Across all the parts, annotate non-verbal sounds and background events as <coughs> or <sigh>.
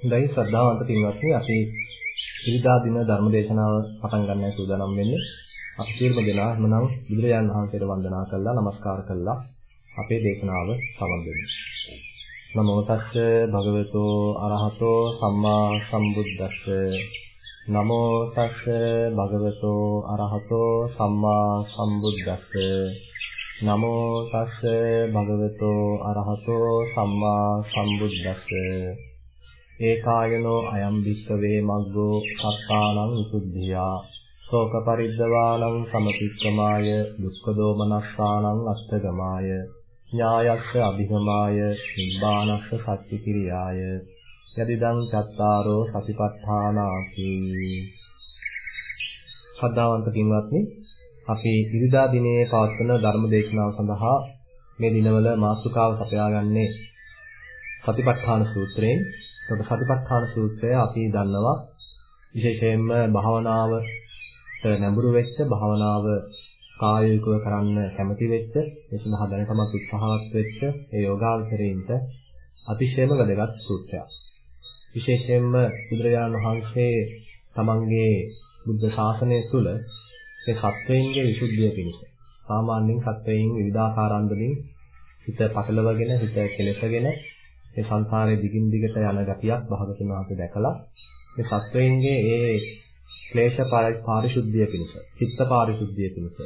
හොඳයි ශ්‍රද්ධාවන්ත පින්වත්නි අපි ඉරිදා දින ධර්ම දේශනාව පටන් ගන්නයි සූදානම් වෙන්නේ. අපි සියලුම දෙනා එhmenan බුදුරජාන් වහන්සේට වන්දනා කළා, নমස්කාර කළා. අපේ දේශනාව සමන් දෙමු. නමෝ තස්ස භගවතු අරහතෝ සම්මා සම්බුද්දස්ස නමෝ තස්ස භගවතු අරහතෝ සම්මා සම්බුද්දස්ස නමෝ තස්ස භගවතු අරහතෝ සම්මා සම්බුද්දස්ස ඒකායනෝ අයම් විස්සවේ මග්ගෝ සත්තානං විසුද්ධියා ශෝක පරිද්දවානං සමතික්කමාය දුක්ඛ දෝමනස්සානං අත්තගමාය ඥායස්ස අභිගමාය නිබ්බානස්ස සච්චි කිරියාය යදිදං චත්තාරෝ සතිපට්ඨානාති ශ්‍රද්ධාවන්ත පින්වත්නි අපි ඉරිදා දිනේ පවත්වන ධර්ම දේශනාව සඳහා මේ දිනවල මාතෘකාව සපයාගන්නේ සතිපට්ඨාන සූත්‍රයෙන්. එතකොට සතිපට්ඨාන සූත්‍රය අපි දන්නවා විශේෂයෙන්ම භාවනාවට නැඹුරු වෙච්ච භාවනාව කායිකව කරන්න කැමති වෙච්ච ඒ සඳහා දැනටමත් උත්සාහවත් වෙච්ච ඒ යෝගාවචරයින්ට අතිශයම වැදගත් සූත්‍රයක්. විශේෂයෙන්ම බුදුරජාණන් වහන්සේ තමන්ගේ බුද්ධ ශාසනය තුළ මේ සත්වයින්ගේ විසුද්ධිය පිණිස සාමාන්‍යයෙන් සත්වයින් විවිධාකාරන්වලින් හිත පටලවගෙන හිත කෙලෙසගෙන මේ සංසාරයේ දිගින් දිගට යන ගතියක් භාගතුන් වහන්සේ දැකලා මේ සත්වයින්ගේ ඒ ක්ලේශ පාරිශුද්ධිය පිණිස, චිත්ත පාරිශුද්ධිය පිණිස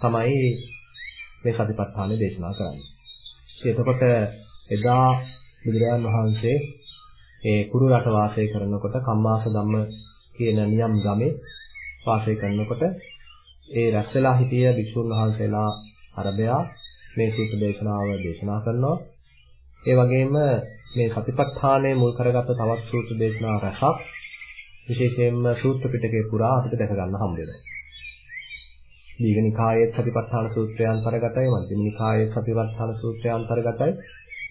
තමයි මේ සතිපට්ඨානෙ දේශනා කරන්නේ. එතකොට එදා බුදුරජාන් වහන්සේ ඒ කුරු රට වාසය කරනකොට කම්මාස ධම්ම කියන නියම් ගමේ වාසය කරනකොට ඒ රැස්වලා හිටිය භික්ෂුන් වහන්සේලා අරබයා මේ සූත්‍ර දේශනාව දේශනා කරනවා. ඒ වගේම මේ සතිපට්ඨානය මුල් කරගත්ත තවත් සූත්‍ර දේශනා රසක් විශේෂයෙන්ම සූත්‍ර පිටකේ පුරා අපිට දැක ගන්න හම්බ වෙනවා. දීඝනිකායේ සතිපට්ඨාන සූත්‍රය අන්තර්ගතයි, මධ්‍යම නිකායේ සතිපට්ඨාන සූත්‍රය අන්තර්ගතයි.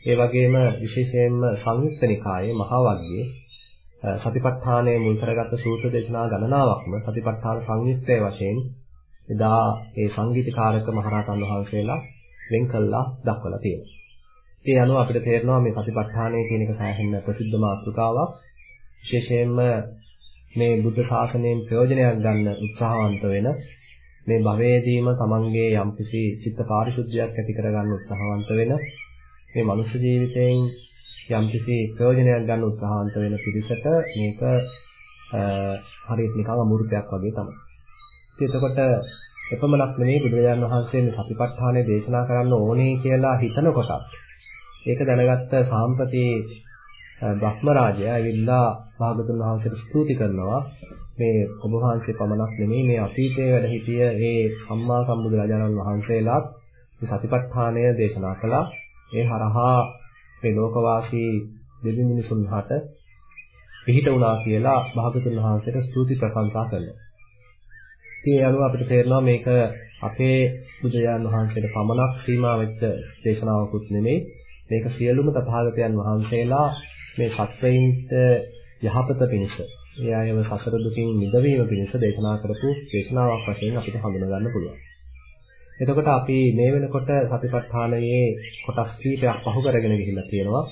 ඒ වගේම විශේෂයෙන්ම සංයුක්ත නිකායේ මහා වග්ගයේ සතිපට්ඨානය මුල් කරගත්ත සූත්‍ර දේශනා ගණනාවක්ම සතිපට්ඨාන සංයුක්තයේ වශයෙන් එදා ඒ සංගීතකාරක මහරහතන් වහන්සේලා වෙන් කළා දක්වලා තියෙනවා. ඒ අනුව අපිට තේරෙනවා මේ සතිපට්ඨානය කියන එක සෑහෙන ප්‍රසිද්ධ මාතෘකාවක්. විශේෂයෙන්ම මේ බුද්ධ ශාසනයෙන් ප්‍රයෝජනයක් ගන්න උත්සාහවන්ත වෙන මේ භවයේදීම තමන්ගේ යම්කිසි චිත්ත පාරිශුද්ධියක් ඇති කරගන්න උත්සාහවන්ත වෙන මේ මනුෂ්‍ය ජීවිතයෙන් යම්කිසි ප්‍රයෝජනයක් ගන්න උත්සාහවන්ත වෙන පිරිසට මේක හරියට නිකන් අමෘතයක් වගේ තමයි. ඉතින් එතකොට එපමණක් නෙමෙයි බුදුරජාණන් වහන්සේ මේ සතිපට්ඨානය දේශනා කරන්න ඕනේ කියලා හිතනකොටත් ඒක දැනගත්ත සාම්පති බ්‍රහ්මරාජය ඇවිල්ලා භාගතුන් වහන්සේට ස්තුති කරනවා. මේ ඔබ වහන්සේ පමණක් නෙමෙයි මේ අතීතයේ වැඩ සිටිය ඒ සම්මා සම්බුදු රජාණන් වහන්සේලාත් මේ සතිපට්ඨානය දේශනා කළා. ඒ හරහා මේ ලෝකවාසී දෙවි මිනිසුන්හට පිහිට වුණා කියලා භාගතුන් වහන්සේට ස්තුති ප්‍රශංසා කළා. ඉතින් ඒ අනුව අපිට තේරෙනවා මේක අපේ බුදුජානන් වහන්සේට පමණක් සීමා වෙච්ච දේශනාවකුත් නෙමෙයි. මේක සියලුම තථාගතයන් වහන්සේලා මේ සත්වයින්ට යහපත පිණිස ඒ අයව සසර දුකින් මිදවීම පිණිස දේශනා කරපු දේශනාවක් වශයෙන් අපිට හඳුනා ගන්න පුළුවන්. එතකොට අපි මේ වෙනකොට සතිපට්ඨානයේ කොටස් කීපයක් පහු කරගෙන ගිහිල්ලා තියෙනවා.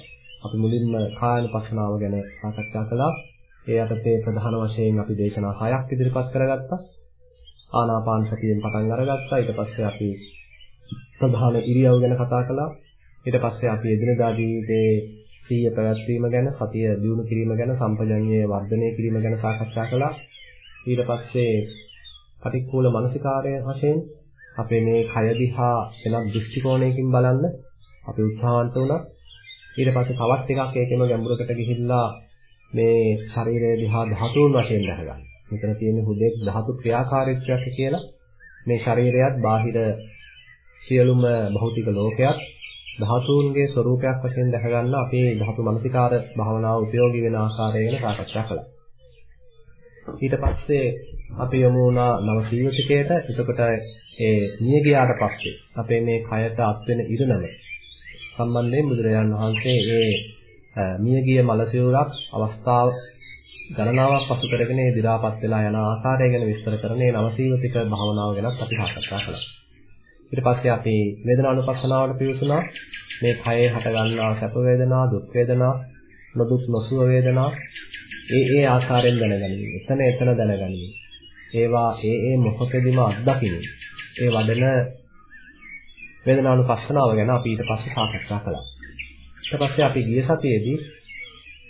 අපි මුලින්ම කායනුපස්සනාව ගැන සාකච්ඡා කළා. ඒ යටතේ ප්‍රධාන වශයෙන් අපි දේශනා හයක් ඉදිරිපත් කරගත්තා. ආනාපාන සතියෙන් පටන් අරගත්තා. ඊට පස්සේ අපි ප්‍රධාන ඉරියව් ගැන කතා කළා. ඊට පස්සේ අපි එදිනදා ජීවිතයේ සීය පැවැත්වීම ගැන, සතිය දියුණු කිරීම ගැන, සම්පජඤ්ඤය වර්ධනය කිරීම ගැන සාකච්ඡා කළා. ඊට පස්සේ පටික්කුල මානසිකාරය වශයෙන් අපේ මේ කය දිහා වෙනත් දෘෂ්ටි කෝණයකින් බලන්න අපි උත්සාහවන්ත වුණා. ඊට පස්සේ තවත් ටිකක් ඒකෙම ගැඹුරකට ගිහිල්ලා මේ ශරීරය දිහා ධාතුන් වශයෙන් දැකගන්න. මෙතන තියෙන හුදෙක් ධාතු ක්‍රියාකාරීත්වයක් කියලා මේ ශරීරයත් බාහිර සියලුම භෞතික ලෝකයක් ධාතුන්ගේ ස්වરૂපයක් වශයෙන් දැක ගන්න අපේ ධාතු මනසිකාර භාවනාව උපයෝගී වෙන ආකාරය ගැන සාකච්ඡා කළා. ඊට පස්සේ අපි යමු වුණා නව ජීවිතයට. එතකොට ඒ නිය ගියාට පස්සේ අපේ මේ කයට අත් වෙන ඉරණම සම්බන්ධයෙන් බුදුරජාණන් වහන්සේ ඒ මිය ගිය මලසිරුරක් අවස්ථාව ගණනාවක් පසු කරගෙන ඒ දි รา පත් වෙලා යන ආකාරය ගැන විස්තර කරන මේ නව ජීවිතික භාවනාව ගැනත් අපි සාකච්ඡා කළා. ඊට පස්සේ අපි වේදනානුපස්සනාවට පිවිසුණා. මේ කයේ හට ගන්නා සැප වේදනා, දුක් වේදනා, නොදුක් නොසුව වේදනා ඒ ඒ ආකාරයෙන් දැනගනිමින් එතන එතන දැනගනිමින් ඒවා ඒ ඒ මොහොතේදීම අත්දකින්න ඒ වඩන වේදනානුපස්සනාව ගැන අපි ඊට පස්සේ සාකච්ඡා කළා. ඊට පස්සේ අපි ගිය සතියේදී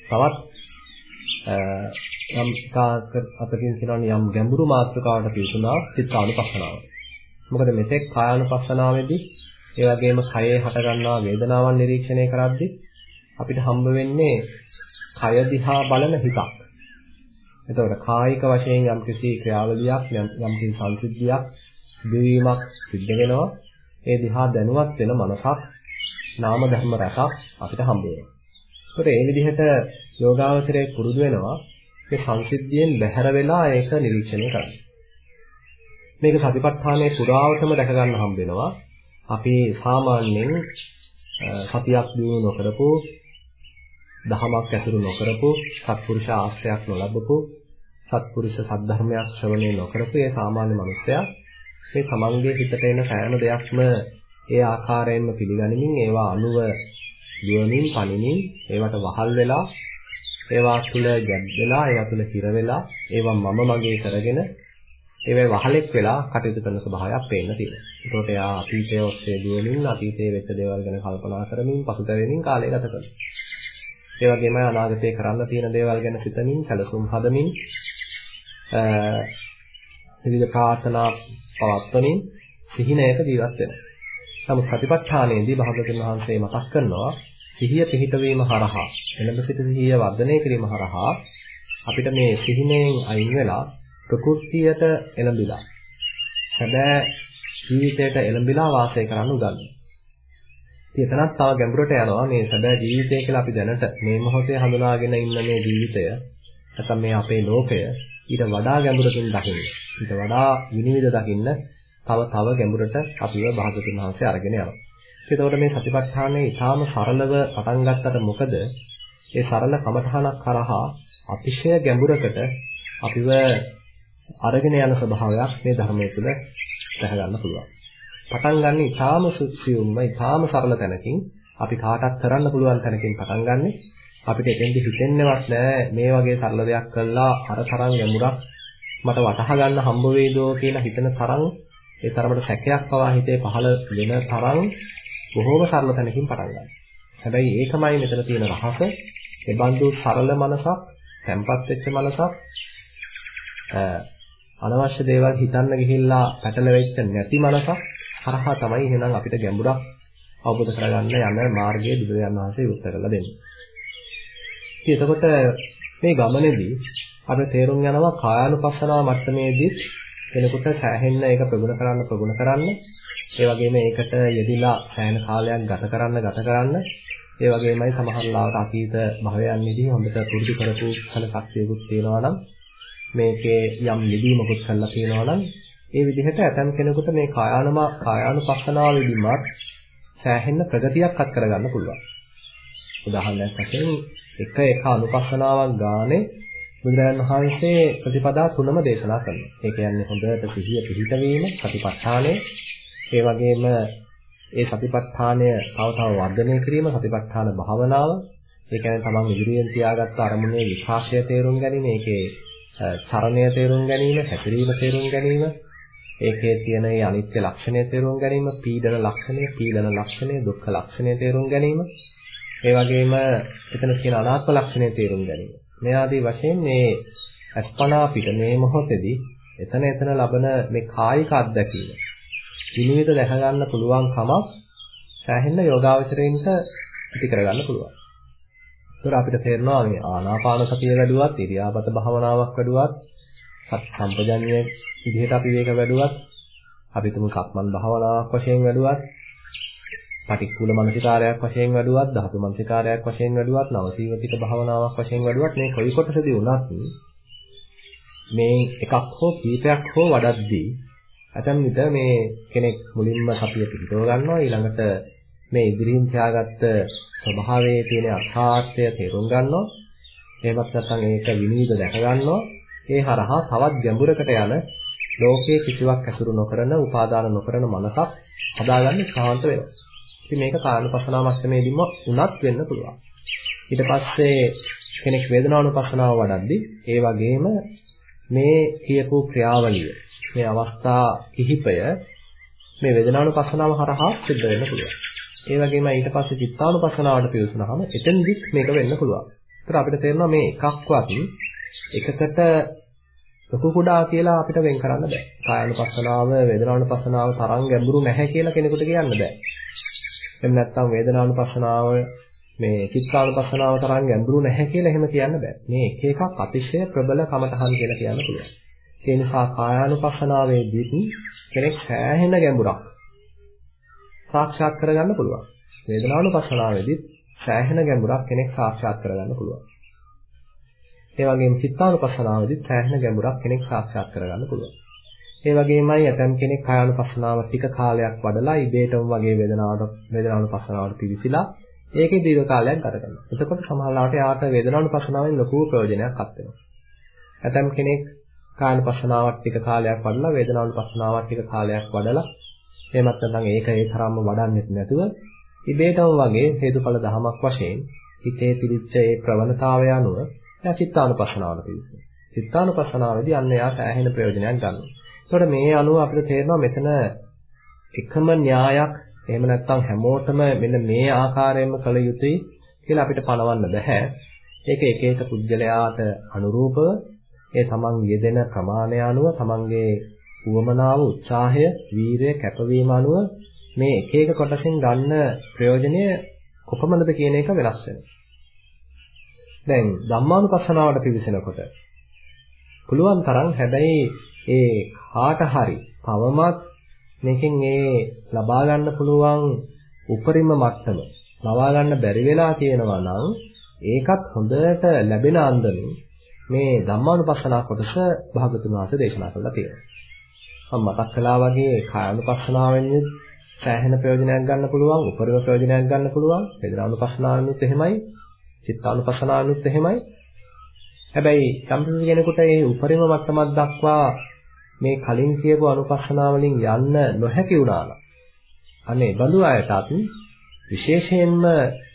තවත් යම් කාක අතකින් කියනවනේ යම් ගැඹුරු මාතෘකාවකට පිවිසුනා චිත්තානුපස්සනාව. මොකද මෙතෙක් කායානුපස්සනාවේදී ඒ වගේම කයේ හටගන්නා වේදනාවන් නිරීක්ෂණය කරද්දී අපිට හම්බ වෙන්නේ කය දිහා බලන හිතක්. එතකොට කායික වශයෙන් යම් කිසි ක්‍රියාවලියක් යම් කිසි සංසිද්ධියක් සිදුවීමක් සිද්ධ වෙනවා. ඒ දිහා දැනුවත් වෙන මනසක් නාම ධර්ම රසක් අපිට හම්බ වෙනවා. ඒකට ඒ විදිහට යෝගාවචරයේ පුරුදු වෙනවා මේ සංසිද්ධියෙන් බැහැර වෙලා ඒක නිරීක්ෂණය කරන්න. මේක සතිපට්ඨානයේ පුරාවටම දැක ගන්න හම්බ වෙනවා. අපි සාමාන්‍යයෙන් සතියක් දිනු නොකරපු දහමක් ඇසුරු නොකරපු සත්පුරුෂ ආශ්‍රයක් නොලබපු සත්පුරුෂ සද්ධර්මයක් ශ්‍රවණය නොකරපු ඒ සාමාන්‍ය මනුස්සයා මේ තමන්ගේ හිතට එන සෑම දෙයක්ම ඒ ආකාරයෙන්ම පිළිගනිමින් ඒවා අනුව යොමින් පණිමින් ඒවට වහල් වෙලා ඒවා තුල ගැඹෙලා ඒවා තුල හිර වෙලා ඒවා මම මගේ කරගෙන ඒවේ වහලෙක් වෙලා කටයුතු කරන ස්වභාවයක් පේන්න තියෙනවා. ඒකට එයා අතීතයේ ඔස්සේ දුවමින් අතීතයේ වෙච්ච දේවල් ගැන කල්පනා කරමින් පසුතැවෙමින් කාලය ගත කරනවා. ඒ වගේම අනාගතේ කරන්න තියෙන දේවල් ගැන සිතමින් සැලසුම් හදමින් විවිධ ප්‍රාර්ථනා පවත්වමින් සිහිනයක ජීවත් වෙනවා. නමුත් සතිපට්ඨානයේදී භාගතුන් වහන්සේ මතක් කරනවා සිහිය පිහිටවීම හරහා එළඹ සිට සිහිය වර්ධනය කිරීම හරහා අපිට මේ සිහිනෙන් අයින් වෙලා ප්‍රകൃතියට එළඹිලා සැබෑ ජීවිතයට එළඹිලා වාසය කරන්න උගන්වනවා. ඉතින් එතනත් තව ගැඹුරට යනවා මේ සැබෑ ජීවිතය කියලා අපි දැනට මේ මොහොතේ හඳුනාගෙන ඉන්න මේ ජීවිතය නැත්නම් මේ අපේ ලෝකය ඊට වඩා ගැඹුරකින් දකින්න. ඊට වඩා විනිවිද දකින්න තව තව ගැඹුරට අපිව භාගතුන් වහන්සේ අරගෙන යනවා. එතකොට මේ සතිපට්ඨානයේ ඊටාම සරලව පටන් ගත්තට මොකද ඒ සරල කමඨහනක් කරහා අතිශය ගැඹුරකට අපිව අරගෙන යන ස්වභාවයක් මේ ධර්මයේ තුල දැක ගන්න පුළුවන්. පටන් ගන්න ඊටාම සියුම්ම ඊටාම සරල තැනකින් අපි කාටත් කරන්න පුළුවන් තැනකින් පටන් ගන්නෙ අපිට එතෙන්දි හිතෙන්නේවත් නෑ මේ වගේ සරල දෙයක් කළා අර තරම් ගැඹුරක් මට වටහා ගන්න හම්බ වෙයිදෝ කියලා හිතන තරම් ඒ තරමට සැකයක් පවා හිතේ පහළ වෙන තරම් බොහෝම සරල තැනකින් පටන් ගන්නවා. හැබැයි ඒකමයි මෙතන තියෙන රහස. ඒ බඳු සරල මනසක්, තැම්පත් වෙච්ච මනසක් අනවශ්‍ය දේවල් හිතන්න ගිහිල්ලා පැටලෙච්ච නැති මනසක් හරහා තමයි එහෙනම් අපිට ගැඹුරක් අවබෝධ කරගන්න යන මාර්ගයේ බුදුරජාණන් වහන්සේ විස්තර කරලා දෙන්නේ. ඉතින් එතකොට මේ ගමනේදී අපිට තේරුම් යනවා කායානුපස්සනාව මට්ටමේදී කෙනෙකුට සෑහෙන්න ඒක ප්‍රගුණ කරන්න ප්‍රගුණ කරන්න ඒ වගේම ඒකට යෙදිලා සෑහෙන කාලයක් ගත කරන්න ගත කරන්න ඒ වගේමයි සමහර ලාවට අතීත භවයන්ෙදී හොඳට පුරුදු කරපු කල ශක්තියකුත් තියෙනවා නම් මේකේ යම් නිදීමකුත් කරලා තියෙනවා නම් ඒ විදිහට ඇතම් කෙනෙකුට මේ කායානම කායානුපස්සනාවෙදිමත් සෑහෙන්න ප්‍රගතියක් අත් කරගන්න පුළුවන්. උදාහරණයක් වශයෙන් එක එක අනුපස්සනාවක් ගානේ බුදුරජාණන් වහන්සේ ප්‍රතිපදා තුනම දේශනා කරනවා. ඒ කියන්නේ හොඳට සිහිය පිහිටවීම, සතිපට්ඨානය, ඒ වගේම ඒ සතිපට්ඨානය තව තව වර්ධනය කිරීම, සතිපට්ඨාන භාවනාව, ඒ කියන්නේ තමන් ඉදිරියෙන් තියාගත්ත අරමුණේ විකාශය තේරුම් ගැනීම, ඒකේ චරණය තේරුම් ගැනීම, හැසිරීම තේරුම් ගැනීම, ඒකේ තියෙන ඒ අනිත්‍ය ලක්ෂණය තේරුම් ගැනීම, පීඩන ලක්ෂණය, පීඩන ලක්ෂණය, දුක්ඛ ලක්ෂණය තේරුම් ගැනීම, ඒ වගේම එතන තියෙන අනාත්ම ලක්ෂණය තේරුම් ගැනීම. මේ ආදී වශයෙන් මේ අස්පනා පිට මේ මොහොතේදී එතන එතන ලබන මේ කායික අත්දැකීම විනිවිද දැක ගන්න පුළුවන් කමක් සෑහෙන යෝගාවචරයෙන්ට ඇති කරගන්න පුළුවන්. ඒතර අපිට තේරෙනවා මේ ආනාපාන සතිය වැඩුවත්, ඉරියාපත භාවනාවක් වැඩුවත්, සත් සම්පජන්‍ය විදිහට අපි මේක වැඩුවත්, අපි තුමු සක්මන් භාවනාවක් වශයෙන් වැඩුවත්, පටික්කුල මනසිකාරයක් වශයෙන් වැඩුවත්, ධාතු මනසිකාරයක් වශයෙන් වැඩුවත්, නවසීවතික භාවනාවක් වශයෙන් වැඩුවත් මේ කොයි කොටසදී වුණත් මේ එකක් හෝ කීපයක් හෝ වඩද්දී ඇතැම් විට මේ කෙනෙක් මුලින්ම සතිය පිටව ගන්නවා ඊළඟට මේ ඉදිරියෙන් තියාගත්ත ස්වභාවයේ තියෙන අර්ථාර්ථය තේරුම් ගන්නවා එහෙමත් නැත්නම් ඒක විනිවිද දැක ගන්නවා ඒ හරහා තවත් ගැඹුරකට යන ලෝකයේ කිසිවක් ඇසුරු නොකරන උපාදාන නොකරන මනසක් හදාගන්න සාන්ත වෙනවා ඉතින් මේක කායනුපස්සනා මට්ටමේදීම උනත් වෙන්න පුළුවන්. ඊට පස්සේ කෙනෙක් වේදනානුපස්සනාව වඩද්දී ඒ වගේම මේ කියපු ක්‍රියාවලිය මේ අවස්ථා කිහිපය මේ වේදනානුපස්සනාව හරහා සිද්ධ වෙන්න පුළුවන්. ඒ වගේම ඊට පස්සේ චිත්තානුපස්සනාවට පිවිසුනහම එතනදිත් මේක වෙන්න පුළුවන්. ඒතර අපිට තේරෙනවා මේ එකක්වත් එකකට ලොකු කුඩා කියලා අපිට වෙන් කරන්න බෑ. කායानुපස්සනාව, වේදනානුපස්සනාව තරම් ගැඹුරු නැහැ කියලා කෙනෙකුට කියන්න බෑ. එහෙම නැත්නම් වේදනානුපස්සනාව මේ චිත්තානුපස්සනාව තරම් ගැඹුරු නැහැ කියලා එහෙම කියන්න බෑ. මේ එක එකක් අතිශය ප්‍රබල කමතහන් කියලා කියන්න පුළුවන්. ඒ නිසා කායානුපස්සනාවේදී කෙනෙක් සෑහෙන ගැඹුරක් සාක්ෂාත් කරගන්න පුළුවන්. වේදනානුපස්සනාවේදී සෑහෙන ගැඹුරක් කෙනෙක් සාක්ෂාත් කරගන්න පුළුවන්. ඒ වගේම චිත්තානුපස්සනාවේදී සෑහෙන ගැඹුරක් කෙනෙක් සාක්ෂාත් කරගන්න පුළුවන්. ඒ වගේමයි ඇතම් කෙනෙක් කායානුපස්සනාව ටික කාලයක් වඩලා ඉබේටම වගේ වේදනාවට වේදනානුපස්සනාවට පිවිසිලා ඒකේ දීර්ඝ කාලයක් ගත කරනවා. එතකොට සමහරවිට යාට වේදනානුපස්සනාවෙන් ලොකු ප්‍රයෝජනයක් අත් වෙනවා. ඇතම් කෙනෙක් කායනුපස්සනාවක් ටික කාලයක් වඩලා වේදනානුපස්සනාවක් ටික කාලයක් වඩලා එහෙමත් නැත්නම් ඒක ඒ තරම්ම වඩන්නෙත් නැතුව ඉබේටම වගේ හේතුඵල ධමයක් වශයෙන් හිතේ පිළිච්ච ඒ ප්‍රවණතාවය අනුව එයා චිත්තානුපස්සනාවට පිවිසෙනවා. චිත්තානුපස්සනාවේදී අන්න එයා සෑහෙන ප්‍රයෝජනයක් ගන්නවා. එතකොට මේ අනුව අපිට තේරෙනවා මෙතන එකම න්‍යායක් එහෙම නැත්නම් හැමෝටම මෙන්න මේ ආකාරයෙන්ම කළ යුතුයි කියලා අපිට පනවන්න බෑ. ඒක එක එක පුජ්‍යලයාට අනුරූපව ඒ තමන් යෙදෙන ප්‍රමාණය අනුව තමන්ගේ උවමනාව, උත්සාහය, වීරය, කැපවීම අනුව මේ එක එක කොටසෙන් ගන්න ප්‍රයෝජනය කොපමණද කියන එක වෙනස් වෙනවා. දැන් ධම්මානුපස්සනාවට පිවිසෙනකොට පුළුවන් තරම් හැබැයි ඒ කාට හරි පවමත් මේකෙන් ඒ ලබා ගන්න පුළුවන් උපරිම මට්ටම ලබා ගන්න බැරි වෙලා තියෙනවා නම් ඒකත් හොඳට ලැබෙන අන්දමින් මේ ධම්මානුපස්සනා කොටස භාගතුන් වහන්සේ දේශනා කළා තියෙනවා. මම මතක් කළා වගේ කායानुපස්සනාවෙන් සෑහෙන ප්‍රයෝජනයක් ගන්න පුළුවන්, උපරිම ප්‍රයෝජනයක් ගන්න පුළුවන්. වේදනානුපස්සනාවෙනුත් එහෙමයි, චිත්තානුපස්සනාවෙනුත් එහෙමයි. හැබැයි යම් කෙනෙකුට මේ උපරිම මට්ටමක් දක්වා මේ කලින් කියපු අනුපස්සනා වලින් යන්න නොහැකි වුණා නම් අනේ බඳු අයටත් විශේෂයෙන්ම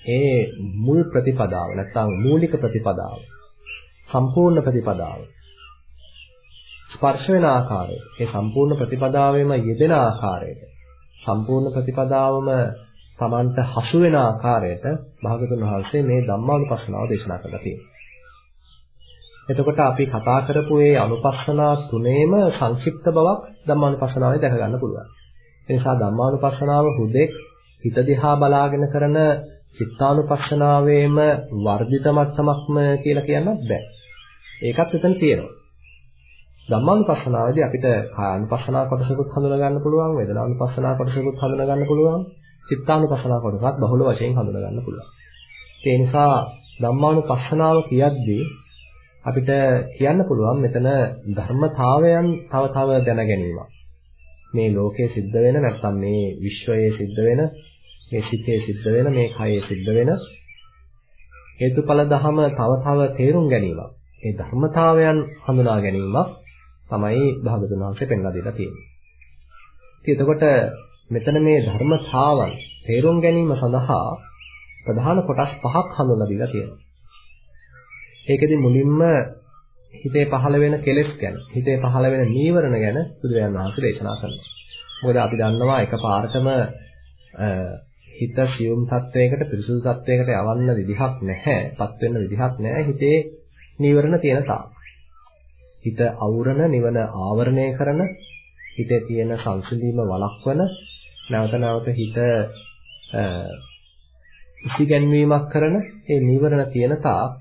ඒ මුල් ප්‍රතිපදාව නැත්නම් මූලික ප්‍රතිපදාව සම්පූර්ණ ප්‍රතිපදාව ස්පර්ශ වෙන ආකාරය ඒ සම්පූර්ණ ප්‍රතිපදාවෙම යෙදෙන ආකාරයට සම්පූර්ණ ප්‍රතිපදාවම Tamanට හසු වෙන ආකාරයට භාගතුන් වහන්සේ මේ ධම්මානුපස්සනාව දේශනා කරලා තියෙනවා එතකොට අපි කතා කරපු මේ අනුපස්සනා තුනේම සංක්ෂිප්ත බවක් ධම්මානුපස්සනාවේ දැක ගන්න පුළුවන්. ඒ නිසා ධම්මානුපස්සනාව හුදෙක් හිත දිහා බලාගෙන කරන චිත්තානුපස්සනාවේම වර්ධිත මට්ටමක්ම කියලා කියන්නත් බෑ. ඒකත් එතන තියෙනවා. ධම්මානුපස්සනාවේදී අපිට කායानुපස්සනා කොටසකුත් හඳුනා ගන්න පුළුවන්, වේදනානුපස්සනා කොටසකුත් හඳුනා ගන්න පුළුවන්, චිත්තානුපස්සනා කොටසත් බහුල වශයෙන් හඳුනා ගන්න පුළුවන්. ඒ නිසා ධම්මානුපස්සනාව කියද්දී අපිට කියන්න පුළුවන් මෙතන ධර්මතාවයන් තව තව දැන ගැනීමක්. මේ ලෝකයේ සිද්ධ වෙන නැත්නම් මේ විශ්වයේ සිද්ධ වෙන මේ සිතේ සිද්ධ වෙන මේ කයේ සිද්ධ වෙන හේතුඵල ධම තව තව තේරුම් ගැනීමක්. මේ ධර්මතාවයන් හඳුනා ගැනීමක් තමයි භාගතුන් වහන්සේ පෙන්ලා දීලා තියෙන්නේ. ඉතින් එතකොට මෙතන මේ ධර්මතාවන් තේරුම් ගැනීම සඳහා ප්‍රධාන කොටස් පහක් හඳුන්ලා දීලා තියෙනවා. ඒකෙදි මුලින්ම හිතේ පහළ වෙන කෙලෙස් ගැන, හිතේ පහළ වෙන නීවරණ ගැන බුදුරජාණන් වහන්සේ දේශනා කරනවා. මොකද අපි දන්නවා එකපාරටම හිත සියුම් තත්වයකට පිරිසුදු තත්වයකට යවන්න විදිහක් නැහැ, පත් වෙන්න විදිහක් නැහැ හිතේ නීවරණ තියෙන තාක්. හිත අවුරන, නිවන ආවරණය කරන, හිතේ තියෙන සංසිඳීම වළක්වන, නැවත නැවත හිත ඉසිගැන්වීමක් කරන ඒ නීවරණ තියෙන තාක්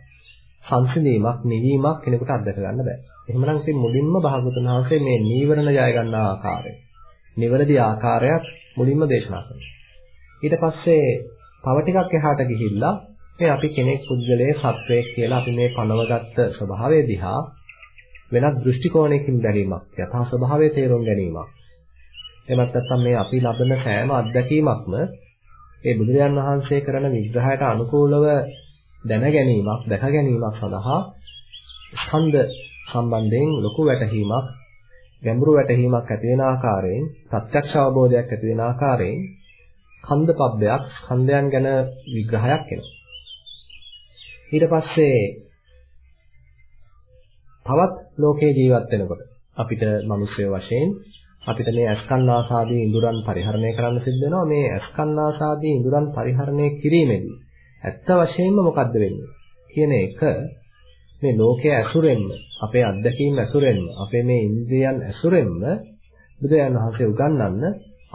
සංසිඳීමක් නිවීමක් කෙනෙකුට අත්දක ගන්න බෑ. එහෙමනම් ඉතින් මුලින්ම භාගතුන් වහන්සේ මේ නීවරණ ජය ගන්න ආකාරය, නිවැරදි ආකාරයක් මුලින්ම දේශනා කරනවා. ඊට පස්සේ තව ටිකක් එහාට ගිහිල්ලා මේ අපි කෙනෙක් පුද්ගලයේ සත්වයක් කියලා අපි මේ පනවගත්ත ස්වභාවය දිහා වෙනත් දෘෂ්ටි කෝණයකින් බැලීමක්, යථා ස්වභාවය තේරුම් ගැනීමක්. එමත් නැත්නම් මේ අපි ලබන සෑම අත්දැකීමක්ම ඒ බුදුරජාන් වහන්සේ කරන විග්‍රහයට අනුකූලව දැන ගැනීමක්, දැක ගැනීමක් සඳහා ස්කන්ධ සම්බන්ධයෙන් ලොකු වැටහීමක්, ගැඹුරු වැටහීමක් ඇති වෙන ආකාරයෙන්, ප්‍රත්‍යක්ෂ අවබෝධයක් ඇති වෙන ආකාරයෙන් කන්ද පබ්බයක්, ස්කන්ධයන් ගැන විග්‍රහයක් එනවා. ඊට පස්සේ තවත් ලෝකේ ජීවත් වෙනකොට අපිට මිනිස්සු වශයෙන් අපිට මේ අස්කන්නාසාදී ඉඳුරන් පරිහරණය කරන්න සිද්ධ වෙනවා මේ අස්කන්නාසාදී ඉඳුරන් පරිහරණය කිරීමේදී ඇත්ත වශයෙන්ම මොකද්ද වෙන්නේ කියන එක මේ ලෝකයේ ඇසුරෙන්ම අපේ අත්දැකීම් ඇසුරෙන්ම අපේ මේ ඉන්ද්‍රියන් ඇසුරෙන්ම බුදුන් වහන්සේ උගන්වන්න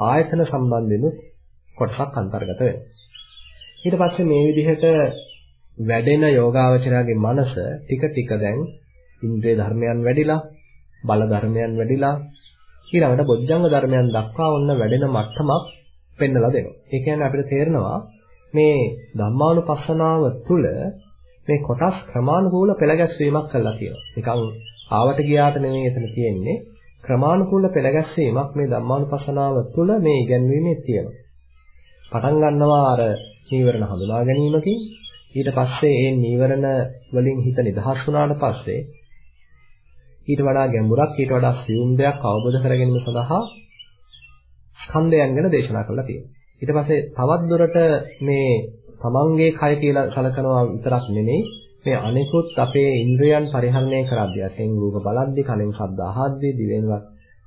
ආයතන සම්බන්ධෙනු කොටසක් අන්තර්ගත වෙනවා. ඊට පස්සේ මේ විදිහට වැඩෙන යෝගාවචරයාගේ මනස ටික ටික දැන් ඉන්ද්‍රිය ධර්මයන් වැඩිලා බල ධර්මයන් වැඩිලා ඊළඟට බොජ්ජංග ධර්මයන් දක්වා ඔන්න වැඩෙන මට්ටමක් පෙන්වලා දෙනවා. ඒ කියන්නේ අපිට තේරෙනවා මේ ධම්මානුපස්සනාව තුළ මේ කොටස් ක්‍රමානුකූල පෙළගැස්වීමක් කළා කියනවා. නිකන් ආවට ගියාට නෙමෙයි එතන තියෙන්නේ. ක්‍රමානුකූල පෙළගැස්වීමක් මේ ධම්මානුපස්සනාව තුළ මේ ඉගැන්වීමේ තියෙනවා. පටන් ගන්නවා අර නීවරණ හඳුනා ගැනීමකින් ඊට පස්සේ ඒ නීවරණ වලින් හිත නිදහස් වුණාට පස්සේ ඊට වඩා ගැඹුරක් ඊට වඩා සියුම් දෙයක් අවබෝධ කර ගැනීම සඳහා ස්කන්ධයන් ගැන දේශනා කරලා තියෙනවා. ඊට පස්සේ තවත් දුරට මේ තමන්ගේ කය කියලා සලකනවා විතරක් නෙමෙයි මේ අනිකුත් අපේ ඉන්ද්‍රයන් පරිහරණය කරද්දී අතෙන් රූප බලද්දී කනෙන් ශබ්ද අහද්දී දිවෙන්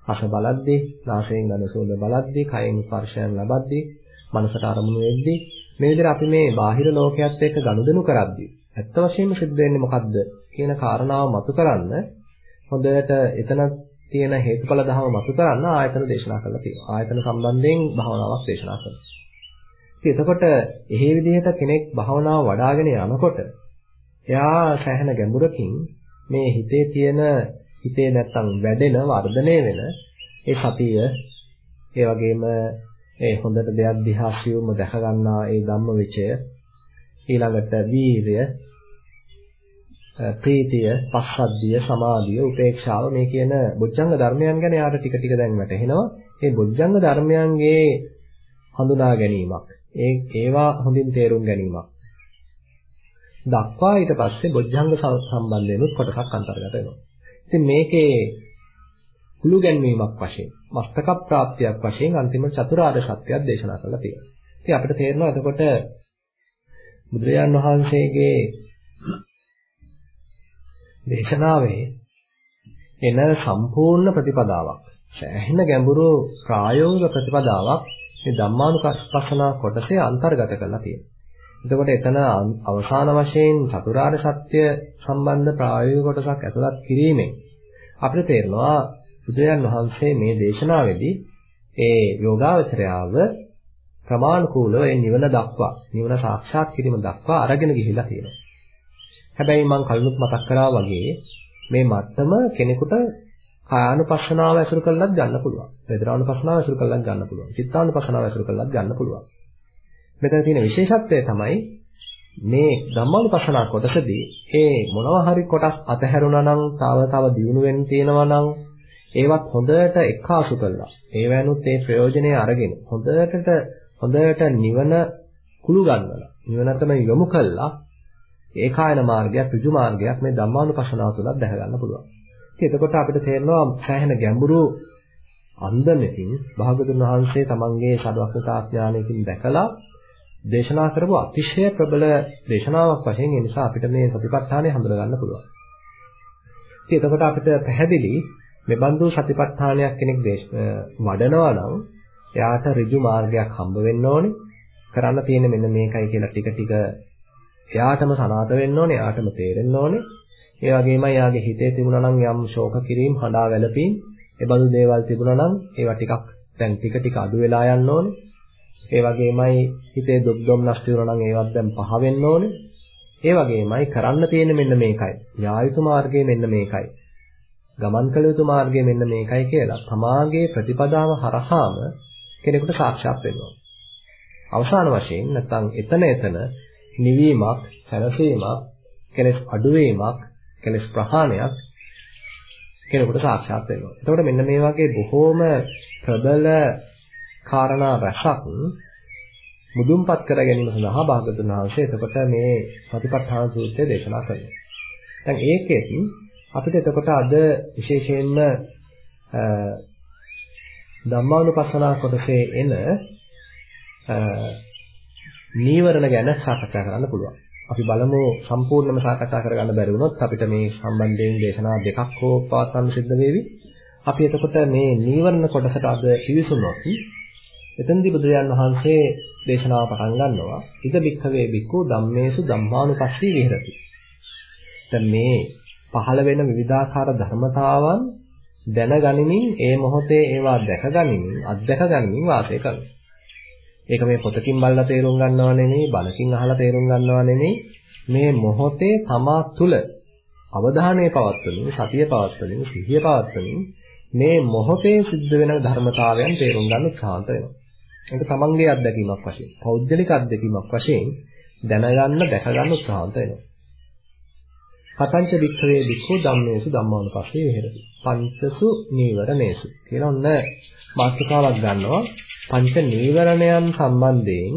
රස බලද්දී නාසයෙන් ගඳ සුවඳ බලද්දී කයෙන් ස්පර්ශයන් ලබද්දී මනසට අරමුණු වෙද්දී මේ විදිහට අපි මේ බාහිර ලෝකයක් එක්ක ගනුදෙනු කරද්දී ඇත්ත වශයෙන්ම සිද්ධ වෙන්නේ මොකද්ද කියන කාරණාව මතු කරන්න හොඳට එතන තියෙන හේතුඵල ධර්ම මතු කරන්න ආයතන දේශනා කරලා තියෙනවා. ආයතන සම්බන්ධයෙන් භාවනාවක් දේශනා කරනවා. ඉතින් එතකොට එහෙ විදිහට කෙනෙක් භාවනාව වඩ아가ගෙන යනකොට එයා සෑහෙන ගැඹුරකින් මේ හිතේ තියෙන හිතේ නැත්තම් වැඩෙන වර්ධනය වෙන ඒ සතිය ඒ වගේම ඒ හොඳට දෙයක් දිහා සියුම්ව දැක ගන්නා ඒ ධම්ම විචය ඊළඟට වීරය ප්‍රීතිය පස්සද්ධිය සමාධිය උපේක්ෂාව මේ කියන බොජ්ජංග ධර්මයන් ගැන යාට ටික ටික දැන් වැටහෙනවා මේ බොජ්ජංග ධර්මයන්ගේ හඳුනා ගැනීමක් ඒ ඒවා හොඳින් තේරුම් ගැනීමක් දක්වා ඊට පස්සේ බොජ්ජංග සම්බන්ධයෙන් කොටසක් අන්තර්ගත වෙනවා ඉතින් මේකේ කුළු ගැන්වීමක් වශයෙන් මස්තක ප්‍රාප්තියක් වශයෙන් අන්තිම චතුරාර්ය සත්‍යයක් දේශනා කරලා තියෙනවා. ඉතින් අපිට තේරෙනවා එතකොට බුදුරජාන් වහන්සේගේ දේශනාවේ එන සම්පූර්ණ ප්‍රතිපදාවක් සෑහෙන ගැඹුරු ප්‍රායෝගික ප්‍රතිපදාවක් මේ ධම්මානුපස්සනා කොටසේ අන්තර්ගත කරලා තියෙනවා. එතකොට එතන අවසාන වශයෙන් චතුරාර්ය සත්‍ය සම්බන්ධ ප්‍රායෝගික කොටසක් ඇතුළත් කිරීමෙන් අපිට තේරෙනවා බුදුරජාන් වහන්සේ මේ දේශනාවේදී ඒ යෝගාවචරයාව ප්‍රමාණිකූලව ඒ නිවන දක්වා නිවන සාක්ෂාත් කිරීම දක්වා අරගෙන ගිහිලා තියෙනවා. හැබැයි මම කලිනුත් මතක් කරා වගේ මේ මත්තම කෙනෙකුට කායानुපස්සනාව ඇසුරු කරලත් ගන්න පුළුවන්. වේදනානුපස්සනාව ඇසුරු කරලත් ගන්න පුළුවන්. චිත්තානුපස්සනාව ඇසුරු කරලත් ගන්න පුළුවන්. මෙතන තියෙන විශේෂත්වය තමයි මේ ධම්මානුපස්සනා කොටසදී ඒ මොනවා හරි කොටස් අතහැරුණා නම් තව තව දියුණු වෙන්න තියෙනවා නම් ඒවත් හොඳට එකාසු කරලා ඒවැනුත් ඒ ප්‍රයෝජනේ අරගෙන හොඳට හොඳට නිවන කුළු ගන්නලා නිවනටම යොමු කළා ඒකායන මාර්ගයක් ඍජු මාර්ගයක් මේ ධම්මානුපස්සනාව තුළ දැක ගන්න පුළුවන්. ඉතින් එතකොට අපිට තේරෙනවා සෑහෙන ගැඹුරු අන්දමකින් භාගතුන් වහන්සේ තමන්ගේ සදවක්තා ඥානයකින් දැකලා දේශනා කරපු අතිශය ප්‍රබල දේශනාවක් වශයෙන් ඒ නිසා අපිට මේ සතිපට්ඨානය හඳුනා ගන්න පුළුවන්. ඉතින් එතකොට අපිට පැහැදිලි මෙබඳු සතිපට්ඨානයක් කෙනෙක් වඩනවා නම් එයාට ඍජු මාර්ගයක් හම්බ වෙන්න ඕනේ. කරන්න තියෙන මෙන්න මේකයි කියලා ටික ටික එයාටම සනාත වෙන්න ඕනේ, එයාටම තේරෙන්න ඕනේ. ඒ වගේමයි එයාගේ හිතේ තිබුණා නම් යම් ශෝක කිරීම, හඬා වැළපීම්, ඒ බඳු දේවල් තිබුණා නම් ඒවා ටිකක් දැන් ටික ටික අඩු වෙලා යන්න ඕනේ. ඒ වගේමයි හිතේ දුක් දුම්නස් තිබුණා නම් ඒවත් දැන් පහ වෙන්න ඕනේ. ඒ වගේමයි කරන්න තියෙන මෙන්න මේකයි. යායුතු මාර්ගය මෙන්න මේකයි. ගමන් කළ යුතු මාර්ගය මෙන්න මේකයි කියලා තමාගේ ප්‍රතිපදාව හරහාම කෙනෙකුට සාක්ෂාත් වෙනවා. අවසාන වශයෙන් නැත්නම් එතන එතන නිවීමක්, සැනසීමක්, කෙලෙස් අඩුවීමක්, කෙලෙස් ප්‍රහාණයක් කෙනෙකුට සාක්ෂාත් වෙනවා. එතකොට මෙන්න මේ වගේ බොහෝම ප්‍රබල කාරණා රසක් මුදුන්පත් කර ගැනීම සඳහා භාගතුන් වහන්සේ එතකොට මේ සතිපට්ඨාන සූත්‍රය දේශනා කරනවා. දැන් ඒකෙත් අපිට එතකොට අද විශේෂයෙන්ම ධම්මානුපස්සනා කොටසේ එන නීවරණ ගැන සාකච්ඡා කරන්න පුළුවන්. අපි බලමු සම්පූර්ණයෙන්ම සාකච්ඡා කරගන්න බැරි වුණොත් අපිට මේ සම්බන්ධයෙන් දේශනා දෙකක් හෝ පවත්වන්න සිද්ධ වෙවි. අපි එතකොට මේ නීවරණ කොටසට අද පිවිසුනොත් එතෙන්දී බුදුරජාන් වහන්සේ දේශනාව පටන් ගන්නවා. ඉද බික්ඛවේ බික්ඛු ධම්මේසු ධම්මානුපස්සී විහෙරති. දැන් මේ පහළ වෙන විවිධාකාර ධර්මතාවන් දැනගනිමින් ඒ මොහොතේ ඒවා දැකගනිමින් අත්දැකගනිමින් වාසය කරනවා. ඒක මේ පොතකින් බලලා තේරුම් ගන්නව නෙමෙයි, බණකින් අහලා තේරුම් ගන්නව නෙමෙයි. මේ මොහොතේ තමා තුල අවධානය පවත්වමින්, සතිය පවත්වමින්, සිහිය පවත්වමින් මේ මොහොතේ සිද්ධ වෙන ධර්මතාවයන් තේරුම් ගන්න උත්සාහන්ත වෙනවා. ඒක තමන්ගේ අත්දැකීමක් වශයෙන්, පෞද්ගලික අත්දැකීමක් වශයෙන් දැනගන්න, දැකගන්න උත්සාහන්ත වෙනවා. පතංච වික්ඛවේ වික්ඛු ධම්මේසු ධම්මානුපස්සේ විහෙරති. පංචසු නීවරණේසු කියලා ඔන්න මාතෘකාවක් ගන්නවා. පංච නීවරණයන් සම්බන්ධයෙන්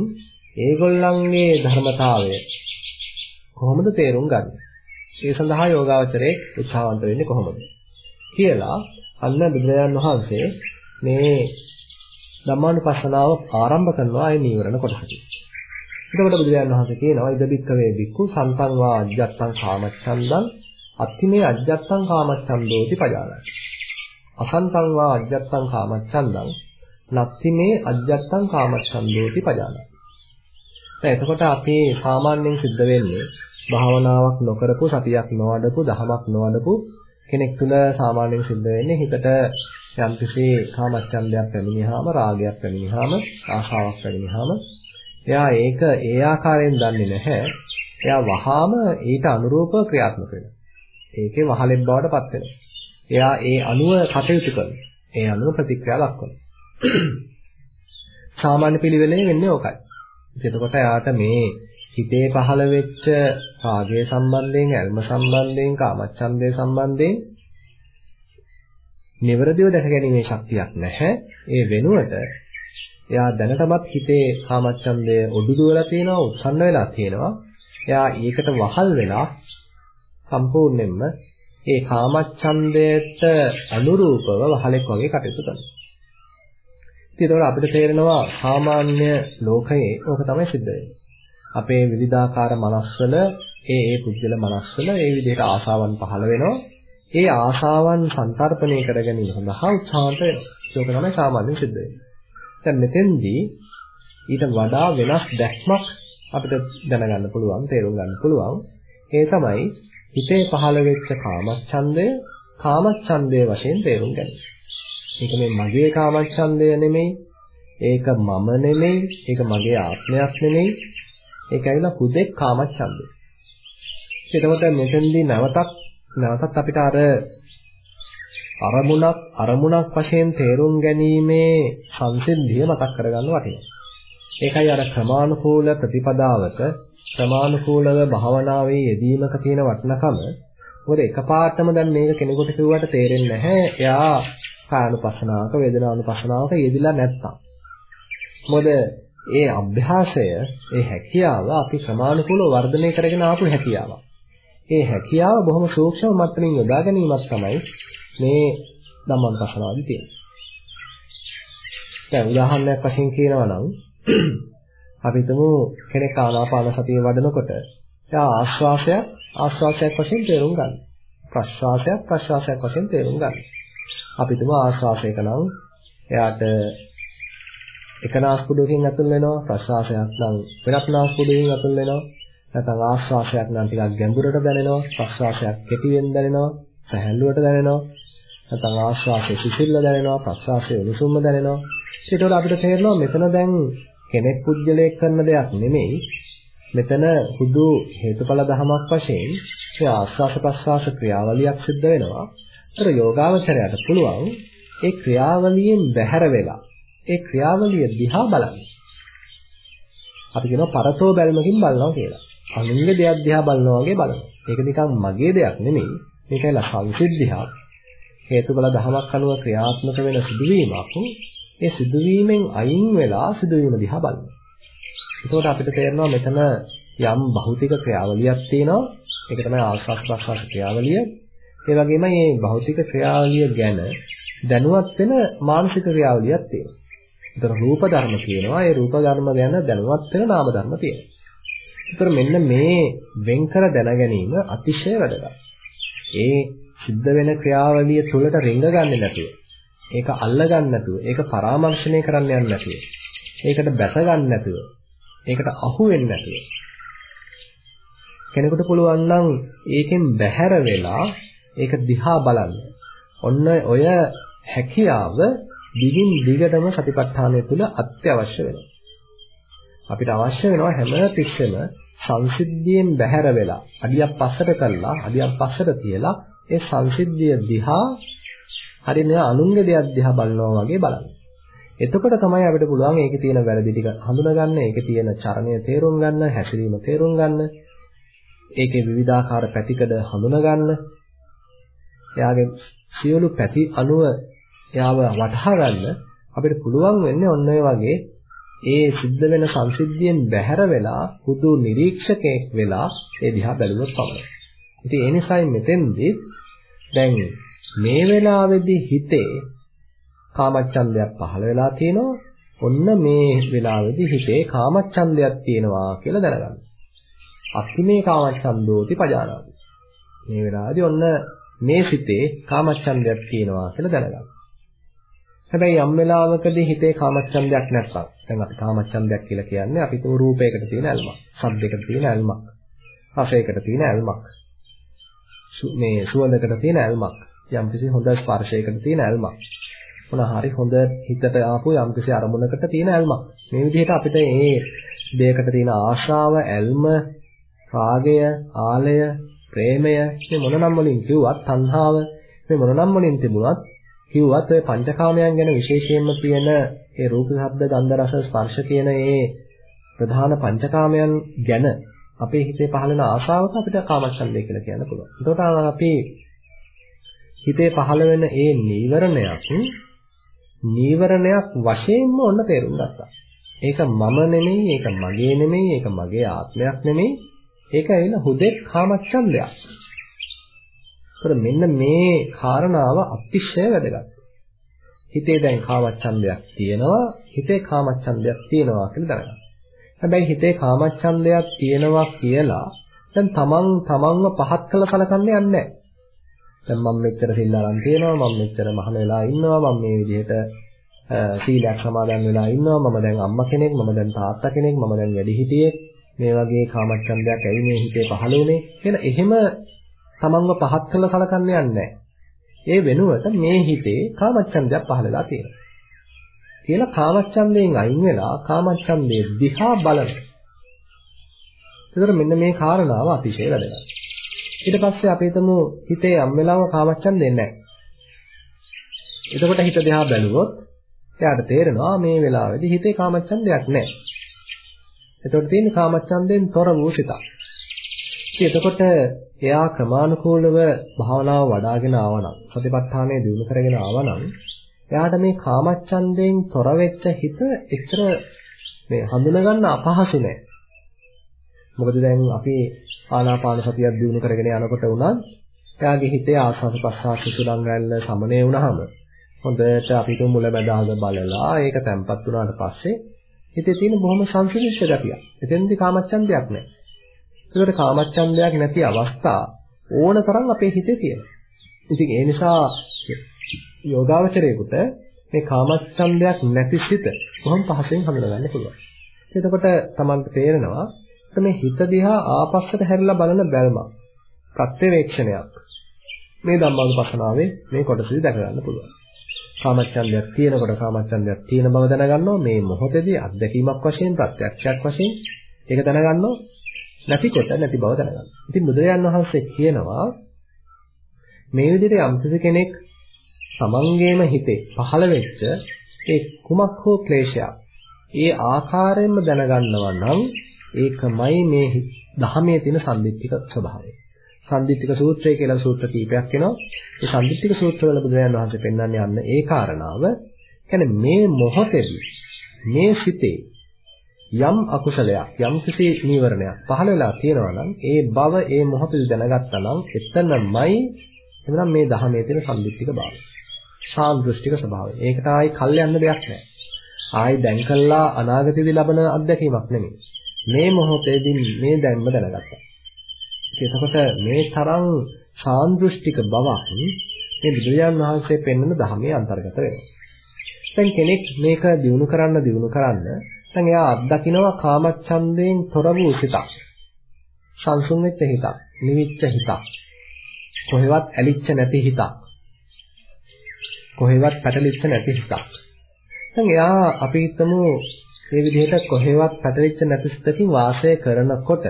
ඒගොල්ලන්ගේ ධර්මතාවය කොහොමද තේරුම් ගන්න? ඒ සඳහා යෝගාවචරයේ උත්සාහවන්ත වෙන්නේ කොහොමද? කියලා අන්න බුදුරජාන් වහන්සේ මේ ධම්මානුපස්සනාව ආරම්භ කරනවා ඒ නීවරණ කොටසකින්. එතකොට බුදුරජාන් වහන්සේ කියනවා ඉද බික්කවේ බික්කු සන්තං වා අජ්ජත්තං කාමච්ඡන්දං අත්තිමේ අජ්ජත්තං කාමච්ඡන්දෝති පජානති. අසන්තං වා අජ්ජත්තං කාමච්ඡන්දං නත්තිමේ අජ්ජත්තං කාමච්ඡන්දෝති පජානති. දැන් එතකොට අපි සාමාන්‍යයෙන් සිද්ධ වෙන්නේ භාවනාවක් නොකරපු සතියක් නොවඩපු දහමක් නොවඩපු කෙනෙක් තුළ සාමාන්‍යයෙන් සිද්ධ වෙන්නේ හිතට යම්කිසි කාමච්ඡන්දයක් පැමිණියාම රාගයක් පැමිණියාම ආශාවක් පැමිණියාම එයා ඒක ඒ ආකාරයෙන් දන්නේ නැහැ. එයා වහාම ඊට අනුරූපව ක්‍රියාත්මක වෙනවා. ඒකේ වහලෙක් බවට පත් වෙනවා. එයා ඒ අනුව කටයුතු කරනවා. ඒ අනුව ප්‍රතික්‍රියා දක්වනවා. <coughs> සාමාන්‍ය පිළිවෙලේ වෙන්නේ ඕකයි. එතකොට එයාට මේ හිතේ පහළ වෙච්ච රාගය සම්බන්ධයෙන්, ඇල්ම සම්බන්ධයෙන්, කාමච්ඡන්දය සම්බන්ධයෙන් නිවරදිව දැක ගැනීමේ ශක්තියක් නැහැ. ඒ වෙනුවට එයා දැනටමත් හිතේ කාමච්ඡන්දය ඔඩු දුවලා තියෙනවා, උත්සන්න වෙලා තියෙනවා. එයා ඒකට වහල් වෙලා සම්පූර්ණයෙන්ම ඒ කාමච්ඡන්දයට අනුරූපව වහලෙක් වගේ කටයුතු කරනවා. ඉතින් ඒතකොට අපිට තේරෙනවා සාමාන්‍ය ලෝකයේ ඕක තමයි සිද්ධ වෙන්නේ. අපේ විවිධාකාර මනස්වල ඒ ඒ පුද්ගල මනස්වල ඒ විදිහට ආසාවන් පහළ වෙනවා. ඒ ආසාවන් සංතරපණය කර ගැනීම සඳහා උත්සාහන්ත වෙනවා. ඒක තමයි සාමාන්‍යයෙන් සිද්ධ වෙන්නේ. දැන් මෙතෙන්දී ඊට වඩා වෙනස් දැක්මක් අපිට දැනගන්න පුළුවන්, තේරුම් ගන්න පුළුවන්. ඒ තමයි හිතේ පහළ වෙච්ච කාමච්ඡන්දය කාමච්ඡන්දය වශයෙන් තේරුම් ගැනීම. ඒක මේ මගේ කාමච්ඡන්දය නෙමෙයි. ඒක මම නෙමෙයි. ඒක මගේ ආත්මයක් නෙමෙයි. ඒක ඇවිල්ලා හුදෙක් කාමච්ඡන්දය. එතකොට මෙතෙන්දී නැවතත් නැවතත් අපිට අර අරමුණක් අරමුණක් වශයෙන් තේරුම් ගැනීමේ සංසිද්ධිය මතක් කරගන්න වටිනවා. ඒකයි අර ක්‍රමානුකූල ප්‍රතිපදාවක ක්‍රමානුකූලව භාවනාවේ යෙදීමක තියෙන වටිනකම. මොකද එකපාරටම දැන් මේක කෙනෙකුට කිව්වට තේරෙන්නේ නැහැ. එයා කායानुපස්සනාවක වේදනානුපස්සනාවක යෙදිලා නැත්තම්. මොකද ඒ අභ්‍යාසය, ඒ හැකියාව අපි ක්‍රමානුකූලව වර්ධනය කරගෙන ආපු හැකියාවක්. ඒ හැකියාව බොහොම සූක්ෂම මට්ටමින් යොදා ගැනීමක් තමයි මේ ධම්මපස්සනාවේදී තියෙන්නේ. දැන් උදාහරණයක් වශයෙන් කියනවා නම් අපි හිතමු කෙනෙක් ආනාපාන සතිය වඩනකොට එයා ආශ්වාසයක් ආශ්වාසයක් වශයෙන් තේරුම් ගන්න. ප්‍රශ්වාසයක් ප්‍රශ්වාසයක් වශයෙන් තේරුම් ගන්න. අපි තුම ආශ්වාසයක නම් එයාට එක නාස්පුඩුවකින් ඇතුල් වෙනවා ප්‍රශ්වාසයක් නම් වෙනත් නාස්පුඩුවකින් ඇතුල් වෙනවා. නැත්නම් ආශ්වාසයක් නම් ටිකක් ගැඹුරට දැනෙනවා ප්‍රශ්වාසයක් කෙටියෙන් දැනෙනවා සැහැල්ලුවට දැනෙනවා. නැත්නම් ආශ්වාසයේ සිසිල්ව දැනෙනවා ප්‍රශ්වාසයේ උණුසුම්ම දැනෙනවා. ඒකවල අපිට තේරෙනවා මෙතන දැන් කෙනෙක් පුජ්‍යලයක් කරන දෙයක් නෙමෙයි. මෙතන හුදු හේතුඵල ධමයක් වශයෙන් ඒ ආස්වාස ප්‍රස්වාස ක්‍රියාවලියක් සිද්ධ වෙනවා. ඒතර යෝගාවචරයට පුළුවන් ඒ ක්‍රියාවලියෙන් බැහැර වෙලා ඒ ක්‍රියාවලිය දිහා බලන්න. අපි කියනවා පරතෝ බැල්මකින් බලනවා කියලා. අනුන්ගේ දෙයක් දිහා බලනවා වගේ බලනවා. මේක නිකන් මගේ දෙයක් නෙමෙයි. මේකයි සංසිද්ධියක්. හේතුඵල ධමයක් අනුව ක්‍රියාත්මක වෙන සිදුවීමක්. ඒ සිදුවීමෙන් අයින් වෙලා සිදුවීම දිහා බලනවා. එතකොට අපිට තේරෙනවා මෙතන යම් භෞතික ක්‍රියාවලියක් තියෙනවා. ඒක තමයි ආස්වාද ප්‍රසවාස ක්‍රියාවලිය. ඒ වගේම මේ භෞතික ක්‍රියාවලිය ගැන දැනුවත් වෙන මානසික ක්‍රියාවලියක් තියෙනවා. ඒතර රූප ධර්ම කියනවා. ඒ රූප ධර්ම ගැන දැනුවත් වෙන නාම ධර්ම තියෙනවා. ඒතර මෙන්න මේ වෙන්කර දැන ගැනීම අතිශය වැදගත්. ඒ සිද්ධ වෙන ක්‍රියාවලිය තුළට රිංග ගන්න නැතුව, ඒක අල්ල ගන්න නැතුව, ඒක පරාමර්ශණය කරන්න යන්න නැතුව, ඒකට බැස ගන්න නැතුව, ඒකට අහු වෙන්නේ නැතුව. කෙනෙකුට පුළුවන් නම් ඒකෙන් බැහැර වෙලා ඒක දිහා බලන්න. ඔන්න ඔය හැකියාව දිගින් දිගටම සතිපට්ඨානය තුළ අත්‍යවශ්‍ය වෙනවා. අපිට අවශ්‍ය වෙනවා හැම තිස්සෙම සංසිද්ධියෙන් බැහැර වෙලා අඩියක් පස්සට කරලා අඩියක් පස්සට තියලා ඒ සංසිද්ධිය දිහා හරි නෑ අනුන්ගේ දෙයක් දිහා බලනවා වගේ බලන්න. එතකොට තමයි අපිට පුළුවන් ඒකේ තියෙන වැරදි ටික හඳුනගන්න, ඒකේ තියෙන චරණය තේරුම් ගන්න, හැසිරීම තේරුම් ගන්න, ඒකේ විවිධාකාර පැතිකඩ හඳුනගන්න. එයාගේ සියලු පැති අනුව එයාව වටහා ගන්න අපිට පුළුවන් වෙන්නේ ඔන්න ඔය වගේ ඒ සිද්ධ වෙන සංසිද්ධියෙන් බැහැර වෙලා හුදු නිරීක්ෂකයෙක් වෙලා ඒ දිහා බැලුවොත් පමණයි. ඉතින් ඒ නිසායි මෙතෙන්දී දැන් මේ වෙලාවේදී හිතේ කාමච්ඡන්දයක් පහළ වෙලා තියෙනවා. ඔන්න මේ වෙලාවේදී හිතේ කාමච්ඡන්දයක් තියෙනවා කියලා දැනගන්න. අත්තිමේ කාමච්ඡන්දෝති පජානාති. මේ වෙලාවේදී ඔන්න මේ සිතේ කාමච්ඡන්දයක් තියෙනවා කියලා දැනගන්න. හැබැයි යම් වෙලාවකදී හිතේ කාමච්ඡන්දයක් නැත්නම් දැන් අපි කාමච්ඡන්දයක් කියලා කියන්නේ අපි තෝ රූපයකට තියෙන ඇල්මක්, ශබ්දයකට තියෙන ඇල්මක්, රසයකට තියෙන ඇල්මක්, මේ සුවඳකට තියෙන ඇල්මක්, යම්කිසි හොඳ ස්පර්ශයකට තියෙන ඇල්මක්. මොනවා හරි හොඳ හිතට ආපු යම්කිසි අරමුණකට තියෙන ඇල්මක්. මේ විදිහට අපිට මේ දෙයකට තියෙන ආශාව, ඇල්ම, රාගය, ආලය, ප්‍රේමය මේ මොන නම් වලින් කිව්වත් තණ්හාව මේ මොන නම් වලින් තිබුණත් කිව්වත් ඔය පංචකාමයන් ගැන විශේෂයෙන්ම තියෙන ඒ රූප, ශබ්ද, ගන්ධ, රස, ස්පර්ශ කියන ඒ ප්‍රධාන පංචකාමයන් ගැන අපේ හිතේ පහළ වෙන ආශාවක අපිට කාමච්ඡන්දය කියලා කියන්න පුළුවන්. එතකොට අපි හිතේ පහළ වෙන ඒ නීවරණයක් නීවරණයක් වශයෙන්ම ඔන්න තේරුම් ගත්තා. ඒක මම නෙමෙයි, ඒක මගේ නෙමෙයි, ඒක මගේ ආත්මයක් නෙමෙයි. ඒක ඇවිල්ලා හුදෙක් කාමච්ඡන්දයක්. ඒතර මෙන්න මේ කාරණාව අතිශය වැදගත්. හිතේ දැන් කාමච්ඡන්දයක් තියෙනවා, හිතේ කාමච්ඡන්දයක් තියෙනවා කියලා දැනගන්න. හැබැයි හිතේ කාමච්ඡන්දයක් තියෙනවා කියලා දැන් තමන් තමන්ව පහත් කළ කලකන්නේ නැහැ. දැන් මම මෙච්චර සිල් අරන් තියෙනවා, මම මෙච්චර මහාන වෙලා ඉන්නවා, මම මේ විදිහට සීලයක් සමාදන් වෙලා ඉන්නවා, මම දැන් අම්මා කෙනෙක්, මම දැන් තාත්තා කෙනෙක්, මම දැන් වැඩිහිටියෙක්. මේ වගේ කාමච්ඡන්දයක් ඇයි මේ හිතේ පහළ වුනේ කියලා එහෙම තමන්ව පහත් කළ කලකන්නේ නැහැ. ඒ වෙනුවට මේ හිතේ කාමච්ඡන්දයක් පහළලා තියෙනවා. කියලා කාමච්ඡන්දයෙන් අයින් වෙලා කාමච්ඡන්දේ දිහා බලන. ඒතර මෙන්න මේ කාරණාව අතිශය වැදගත්. ඊට පස්සේ අපි හිතමු හිතේ යම් වෙලාවක කාමච්ඡන්දේ නැහැ. එතකොට හිත දිහා බැලුවොත් එයාට තේරෙනවා මේ වෙලාවේදී හිතේ කාමච්ඡන්දයක් නැහැ. එතකොට තියෙන්නේ කාමච්ඡන්දයෙන් තොර වූ සිතක්. ඉතින් එතකොට එයා ක්‍රමානුකූලව භාවනාව වඩ아가ගෙන ආවනම් සතිපට්ඨානය දිනු කරගෙන ආවනම් එයාට මේ කාමච්ඡන්දයෙන් තොර වෙච්ච හිත එච්චර මේ හඳුනගන්න අපහසු නෑ. මොකද දැන් අපි ආනාපාන සතියක් දිනු කරගෙන යනකොට උනත් එයාගේ හිතේ ආස්වාද ප්‍රසආස තුලං රැල්ල සමනය වුණාම හොඳට අපිට මුලැමැදාග බලලා ඒක තැම්පත් වුණාට පස්සේ හිතේ තියෙන බොහොම සංසිඳිච්ච ගතියක්. එතෙන්දී කාමච්ඡන්දයක් නැහැ. ඒකට කාමච්ඡන්දයක් නැති අවස්ථා ඕන තරම් අපේ හිතේ තියෙනවා. ඉතින් ඒ නිසා යෝගාවචරයේකට මේ කාමච්ඡන්දයක් නැති සිත බොහොම පහසෙන් හඳුනගන්න පුළුවන්. එතකොට Tamanට තේරෙනවා මේ හිත දිහා ආපස්සට හැරිලා බලන බැල්මක්, ප්‍රත්‍යවේක්ෂණයක්. මේ ධම්මානුපස්සනාවේ මේ කොටසදී දැක ගන්න පුළුවන්. කාමච්ඡන්දයක් තියෙනකොට කාමච්ඡන්දයක් තියෙන බව දැනගන්නවා මේ මොහොතේදී අත්දැකීමක් වශයෙන් ප්‍රත්‍යක්ෂයක් වශයෙන් ඒක දැනගන්නවා නැතිකොට නැති බව දැනගන්න. ඉතින් බුදුරජාන් වහන්සේ කියනවා මේ විදිහට යම්කිසි කෙනෙක් තමන්ගේම හිතේ පහළ වෙච්ච ඒ කුමක් හෝ ක්ලේශයක් ඒ ආකාරයෙන්ම දැනගන්නවා නම් ඒකමයි මේ ධහමේ තියෙන සම්දිත්තික ස්වභාවය. සම්දිත්තික සූත්‍රය කියලා සූත්‍ර කීපයක් එනවා. ඒ සම්දිත්තික සූත්‍රවල බුදුරජාණන් වහන්සේ පෙන්වන්නේ යන්න ඒ කාරණාව. කියන්නේ මේ මොහොතේදී මේ සිතේ යම් අකුසලයක් යම් කිසි නීවරණයක් පහළ වෙලා තියෙනවා නම් ඒ බව ඒ මොහොතේදී දැනගත්තා නම් එතනමයි එනම් මේ ධහමේ තියෙන සම්දිත්තික භාවය. සාන්දෘෂ්ටික ස්වභාවය. ඒකට ආයි කල් යන්න දෙයක් නැහැ. ආයි දැන් කළා අනාගතයේදී ලබන අත්දැකීමක් නෙමෙයි. මේ මොහොතේදී මේ දැන්ම දැනගත්තා. එතකොට මේ තරම් සාන්දෘෂ්ටික බවක් මේ බුදුරජාණන් වහන්සේ පෙන්වන ධර්මයේ අන්තර්ගත වෙනවා. දැන් කෙනෙක් මේක දිනු කරන්න දිනු කරන්න දැන් එයා අත්දකිනවා කාමච්ඡන්දයෙන් තොර වූ සිතක්. සංසුන් වෙච්ච හිතක්, නිවිච්ච හිතක්. කොහෙවත් ඇලිච්ච නැති හිතක්. කොහෙවත් පැටලිච්ච නැති හිතක්. දැන් එයා අපි හිතමු මේ විදිහට කොහෙවත් පැටලිච්ච නැති සිතකින් වාසය කරනකොට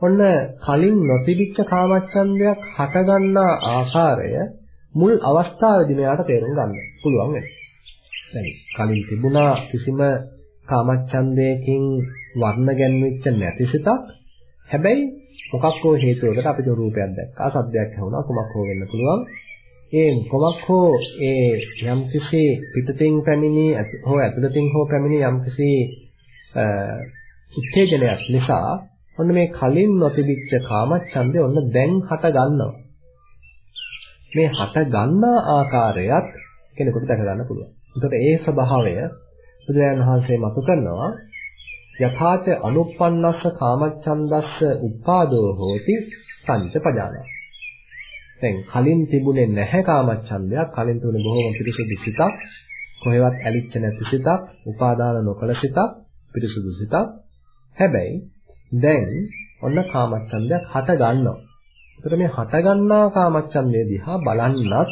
ඔන්න කලින් නොතිබිච්ච කාමච්ඡන්දයක් හටගන්නා ආකාරය මුල් අවස්ථාවේදී මෙයාට තේරුම් ගන්න පුළුවන් වෙනවා. දැන් කලින් තිබුණා කිසිම කාමච්ඡන්දයකින් වර්ණ ගැන්වෙච්ච නැති සිතක්. හැබැයි මොකක් හෝ හේතුවකට අපිට රූපයක් දැක්කා, සද්දයක් ඇහුණා, කොමක් හෝ වෙන්න පුළුවන්. ඒ කොමක් හෝ ඒ යම්කිසි පිටතින් පැමිණි හෝ ඇතුළතින් හෝ පැමිණි යම්කිසි උත්තේජනයක් නිසා ඔන්න මේ කලින් නොතිබිච්ච කාමච්ඡන්දේ ඔන්න දැන් හට ගන්නවා. මේ හට ගන්නා ආකාරයත් කෙනෙකුට දැක ගන්න පුළුවන්. එතකොට ඒ ස්වභාවය බුදුරජාණන් වහන්සේ මතු කරනවා යථාච අනුප්පන්නස්ස කාමච්ඡන්දස්ස උපාදෝ හෝති පංච පජානා. දැන් කලින් තිබුණේ නැහැ කාමච්ඡන්දයක් කලින් තිබුණේ බොහොම පිරිසුදු සිතක් කොහෙවත් ඇලිච්ච නැති සිතක් උපාදාන නොකළ සිතක් පිරිසුදු සිතක් හැබැයි දැන් ඔන්න කාමච්ඡන්දයක් හට ගන්නවා. ඒතර මේ හට ගන්නා කාමච්ඡන්දය දිහා බලන්නත්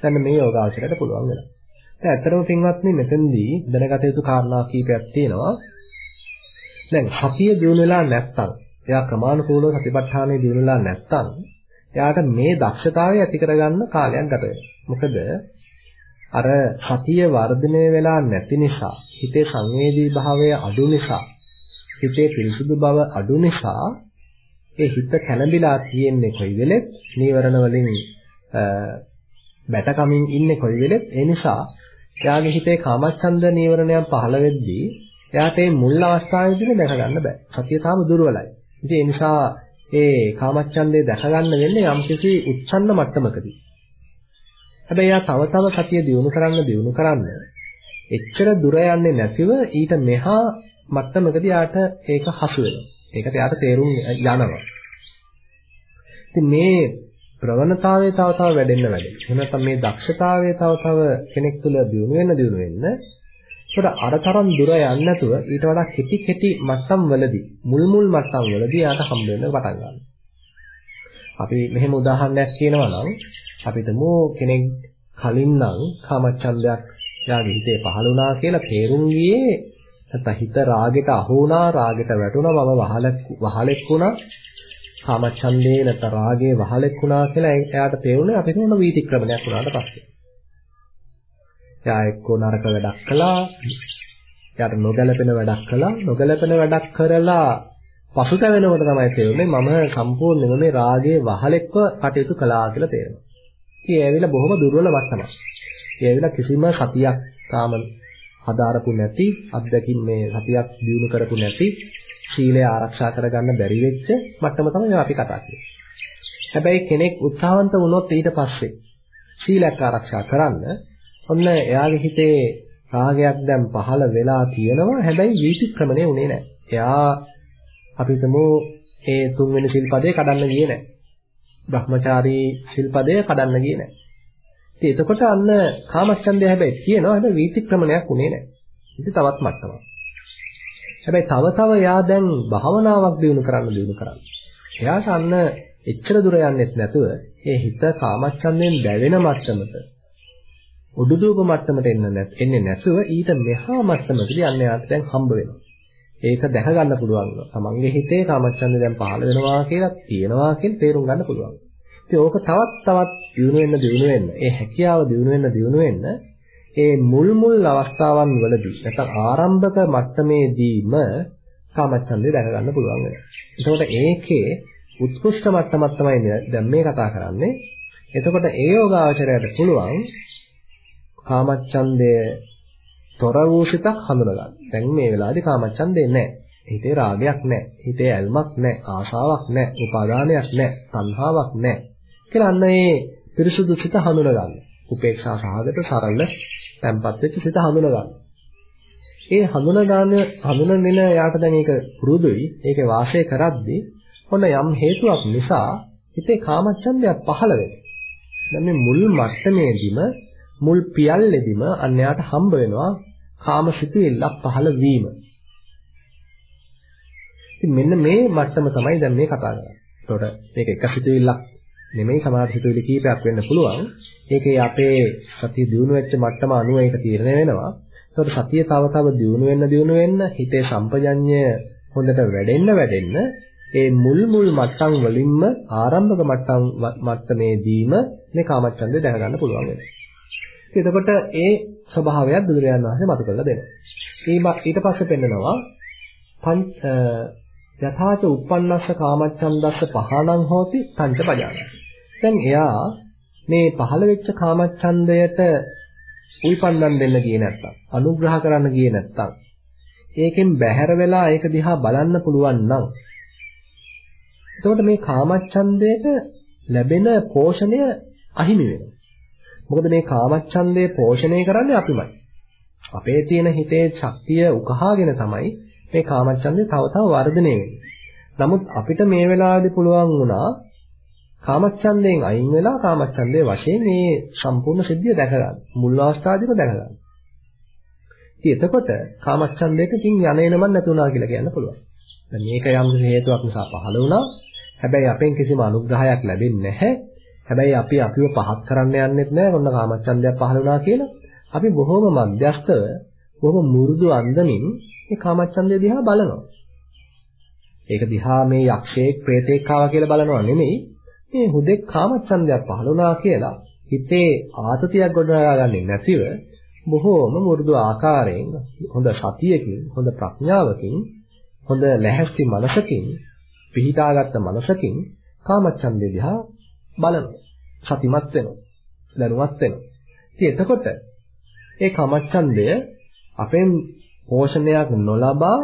දැන් මේ යෝගාචරයට පුළුවන් වෙනවා. දැන් ඇත්තටම පින්වත්නි මෙතෙන්දී දැනගත යුතු කාරණා කීපයක් තියෙනවා. දැන් සතිය දිනු වෙලා නැත්තම් එයා ක්‍රමානුකූලව සතිපට්ඨානෙ දිනු වෙලා නැත්තම් එයාට මේ දක්ෂතාවය ඇති කරගන්න කාලයක් ගත මොකද අර සතිය වර්ධනය වෙලා නැති නිසා හිතේ සංවේදී භාවය අඩු නිසා හිතේ පිරිසුදු බව අඩු නිසා ඒ හිත කැළඹිලා තියෙන්නේ කොයි වෙලෙත් නීවරණ වලින් බැටකමින් ඉන්නේ කොයි වෙලෙත් ඒ නිසා එයාගේ හිතේ කාමච්ඡන්ද නීවරණයන් පහළ වෙද්දී එයාට මේ මුල් අවස්ථාවේදී දැක ගන්න බෑ. සතිය තාම දුර්වලයි. ඉතින් ඒ නිසා ඒ කාමච්ඡන්දේ දැක ගන්න වෙන්නේ යම්කිසි උච්ඡන්න මට්ටමකදී. හැබැයි එයා තව තව සතිය දියුණු කරන්න දියුණු කරන්න එච්චර දුර යන්නේ නැතිව ඊට මෙහා මට්ටමකදී යාට ඒක හසු වෙනවා. ඒකට යාට තේරුම් යනවා. ඉතින් මේ ප්‍රවණතාවය තව තව වැඩෙන්න වැඩෙන්න. එහෙම නැත්නම් මේ දක්ෂතාවය තව තව කෙනෙක් තුළ දියුණු වෙන්න දියුණු වෙන්න. ඒකට අර තරම් දුර යන්නේ නැතුව ඊට වඩා කෙටි කෙටි මට්ටම් වලදී මුල් මුල් මට්ටම් වලදී යාට හම්බ වෙන්න පටන් ගන්නවා. අපි මෙහෙම උදාහරණයක් කියනවා නම් අපිට මෝ කෙනෙක් කලින් නම් කාමච්ඡන්දයක් යාගේ හිතේ පහළ වුණා කියලා තේරුම් ගියේ නැත්නම් හිත රාගෙට අහු වුණා රාගෙට වැටුණා මම වහලෙක් වහලෙක් වුණා කාමච්ඡන්දේ නැත්නම් රාගේ වහලෙක් වුණා කියලා එයාට තේරුණේ අපිට මොන වීතික්‍රමණයක් වුණාට පස්සේ. එයා එක්කෝ නරක වැඩක් කළා. එයාට නොගැලපෙන වැඩක් කළා. නොගැලපෙන වැඩක් කරලා පසුතැවෙනකොට තමයි තේරුනේ මම සම්පූර්ණයෙන්ම මේ රාගයේ වහලෙක්ව කටයුතු කළා කියලා තේරෙනවා. ඉතින් ඒ ඇවිල්ලා බොහොම දුර්වල මට්ටමක්. ඒ ඇවිල්ලා කිසිම සතියක් තාම හදාරපු නැති අත්දැකීම් මේ සතියක් දිනු කරපු නැති සීලය ආරක්ෂා කරගන්න බැරි වෙච්ච මට්ටම තමයි අපි කතා කරන්නේ. හැබැයි කෙනෙක් උත්සාහවන්ත වුණොත් ඊට පස්සේ සීලයක් ආරක්ෂා කරන්න ඔන්න එයාගේ හිතේ රාගයක් දැන් පහළ වෙලා තියෙනවා හැබැයි වීතික්‍රමණය උනේ නැහැ. එයා අපි හිතමු ඒ තුන්වෙනි සිල්පදේ කඩන්න ගියේ නැහැ. Brahmachari සිල්පදය කඩන්න ගියේ නැහැ. ඉතින් එතකොට අන්න කාමච්ඡන්දය හැබැයි තියෙනවා හැබැයි වීතික්‍රමණයක් උනේ නැහැ. ඉතින් තවත් මට්ටමක්. හැබැයි තව තව එයා දැන් භාවනාවක් දිනු කරන්න දිනු කරන්න. එයාට අන්න එච්චර දුර යන්නෙත් නැතුව ඒ හිත කාමච්ඡන්දයෙන් දැවෙන මට්ටමට උඩුදුවක මට්ටමට එන්න එන්නේ නැතුව ඊට මෙහා මට්ටමකදී අන්න එයාට දැන් හම්බ වෙනවා. ඒක දැක ගන්න පුළුවන්. තමන්ගේ හිතේ කාමච්ඡන්දය දැන් පහළ වෙනවා කියලා තියෙනවා කියලා තේරුම් ගන්න පුළුවන්. ඉතින් ඕක තවත් තවත් දිනු වෙන්න දිනු වෙන්න ඒ හැකියාව දිනු වෙන්න දිනු වෙන්න ඒ මුල් මුල් අවස්ථාවන් වලදී නැත්නම් ආරම්භක මට්ටමේදීම කාමච්ඡන්දේ දැක ගන්න පුළුවන් වෙනවා. එතකොට ඒකේ උත්කෘෂ්ඨ මට්ටමක් තමයි දැන් මේ කතා කරන්නේ. එතකොට ඒ යෝගාවචරයට පුළුවන් කාමච්ඡන්දය තොර වූ සිතක් හඳුනා ගන්න. දැන් මේ වෙලාවේදී කාමච්ඡන්දේ නැහැ. හිතේ රාගයක් නැහැ. හිතේ ඇල්මක් නැහැ. ආශාවක් නැහැ. උපාදානයක් නැහැ. තණ්හාවක් නැහැ. කියලා අන්න ඒ පිරිසුදු සිත හඳුනා ගන්න. උපේක්ෂා සහගත සරල තැම්පත් වෙච්ච සිත හඳුනා ගන්න. ඒ හඳුන ගන්න හඳුනගෙන යාට දැන් ඒක පුරුදුයි. ඒකේ වාසය කරද්දී ඔන්න යම් හේතුවක් නිසා හිතේ කාමච්ඡන්දයක් පහළ වෙනවා. දැන් මේ මුල් මට්ටමේදීම මුල් පියල්ලෙදිම අන්‍යයාට හම්බ වෙනවා කාමසිතුවිල්ලක් පහළ වීම. ඉතින් මෙන්න මේ මට්ටම තමයි දැන් මේ කතා කරන්නේ. එතකොට මේක එක සිතුවිල්ලක් නෙමෙයි සමහර සිතුවිලි කීපයක් වෙන්න පුළුවන්. ඒකේ අපේ සතිය දියුණු වෙච්ච මට්ටම අනුව ඒක තීරණය වෙනවා. එතකොට සතිය තව තව දියුණු වෙන්න දියුණු වෙන්න හිතේ සම්පජඤ්ඤය හොඳට වැඩෙන්න වැඩෙන්න ඒ මුල් මුල් මට්ටම් වලින්ම ආරම්භක මට්ටම් මට්ටමේදීම මේ කාමච්ඡන්දය දැක ගන්න පුළුවන් වෙනවා. එතකොට ඒ ස්වභාවයක් බුදුරජාණන් වහන්සේ මතු කරලා දෙනවා. ඊට පස්සේ පෙන්නනවා යථාච uppannassa කාමච්ඡන්දස්ස පහණං හෝති පංච පජානං. දැන් එයා මේ පහළ වෙච්ච කාමච්ඡන්දයට උල්පන්දම් දෙන්න ගියේ නැත්තම් අනුග්‍රහ කරන්න ගියේ නැත්තම් ඒකෙන් බැහැර වෙලා ඒක දිහා බලන්න පුළුවන් නම් එතකොට මේ කාමච්ඡන්දයට ලැබෙන පෝෂණය අහිමි වෙනවා. මොකද මේ කාමච්ඡන්දේ පෝෂණය කරන්නේ අපිමයි. අපේ තියෙන හිතේ ශක්තිය උකහාගෙන තමයි මේ කාමච්ඡන්දේ තව තව වර්ධනය වෙන්නේ. නමුත් අපිට මේ වෙලාවේදී පුළුවන් වුණා කාමච්ඡන්දයෙන් අයින් වෙලා කාමච්ඡන්දයේ වශයෙන් මේ සම්පූර්ණ සිද්ධිය දැක ගන්න. මුල් අවස්ථාවේදීම දැක ගන්න. ඉතින් එතකොට කාමච්ඡන්දයකින් යන එනමන් නැතුණා කියලා කියන්න පුළුවන්. දැන් මේක යම් හේතුවක් නිසා පහළ වුණා. හැබැයි අපෙන් කිසිම අනුග්‍රහයක් ලැබෙන්නේ නැහැ. හැබැයි අපි අපිව පහත් කරන්න යන්නෙත් නැහැ. ඔන්න කාමච්ඡන්දයක් පහළ වුණා කියලා. අපි බොහොම මධ්‍යස්තව බොහොම මුරුදු අන්දමින් මේ කාමච්ඡන්දය දිහා බලනවා. ඒක දිහා මේ යක්ෂයෙක් ප්‍රේතෙක් ආවා කියලා බලනවා නෙමෙයි. මේ හුදෙක් කාමච්ඡන්දයක් පහළ වුණා කියලා හිතේ ආතතියක් ගොඩනගාගන්නේ නැතිව බොහෝම මුරුදු ආකාරයෙන් හොඳ සතියකින් හොඳ ප්‍රඥාවකින් හොඳ ලැහැස්ති මනසකින් පිහිටාගත්ත මනසකින් කාමච්ඡන්දේ දිහා බලනවා. සතිමත් වෙනවා. දැනුවත් වෙනවා. ඉතින් එතකොට ඒ කාමච්ඡන්දය අපෙන් පෝෂණයක් නොලබා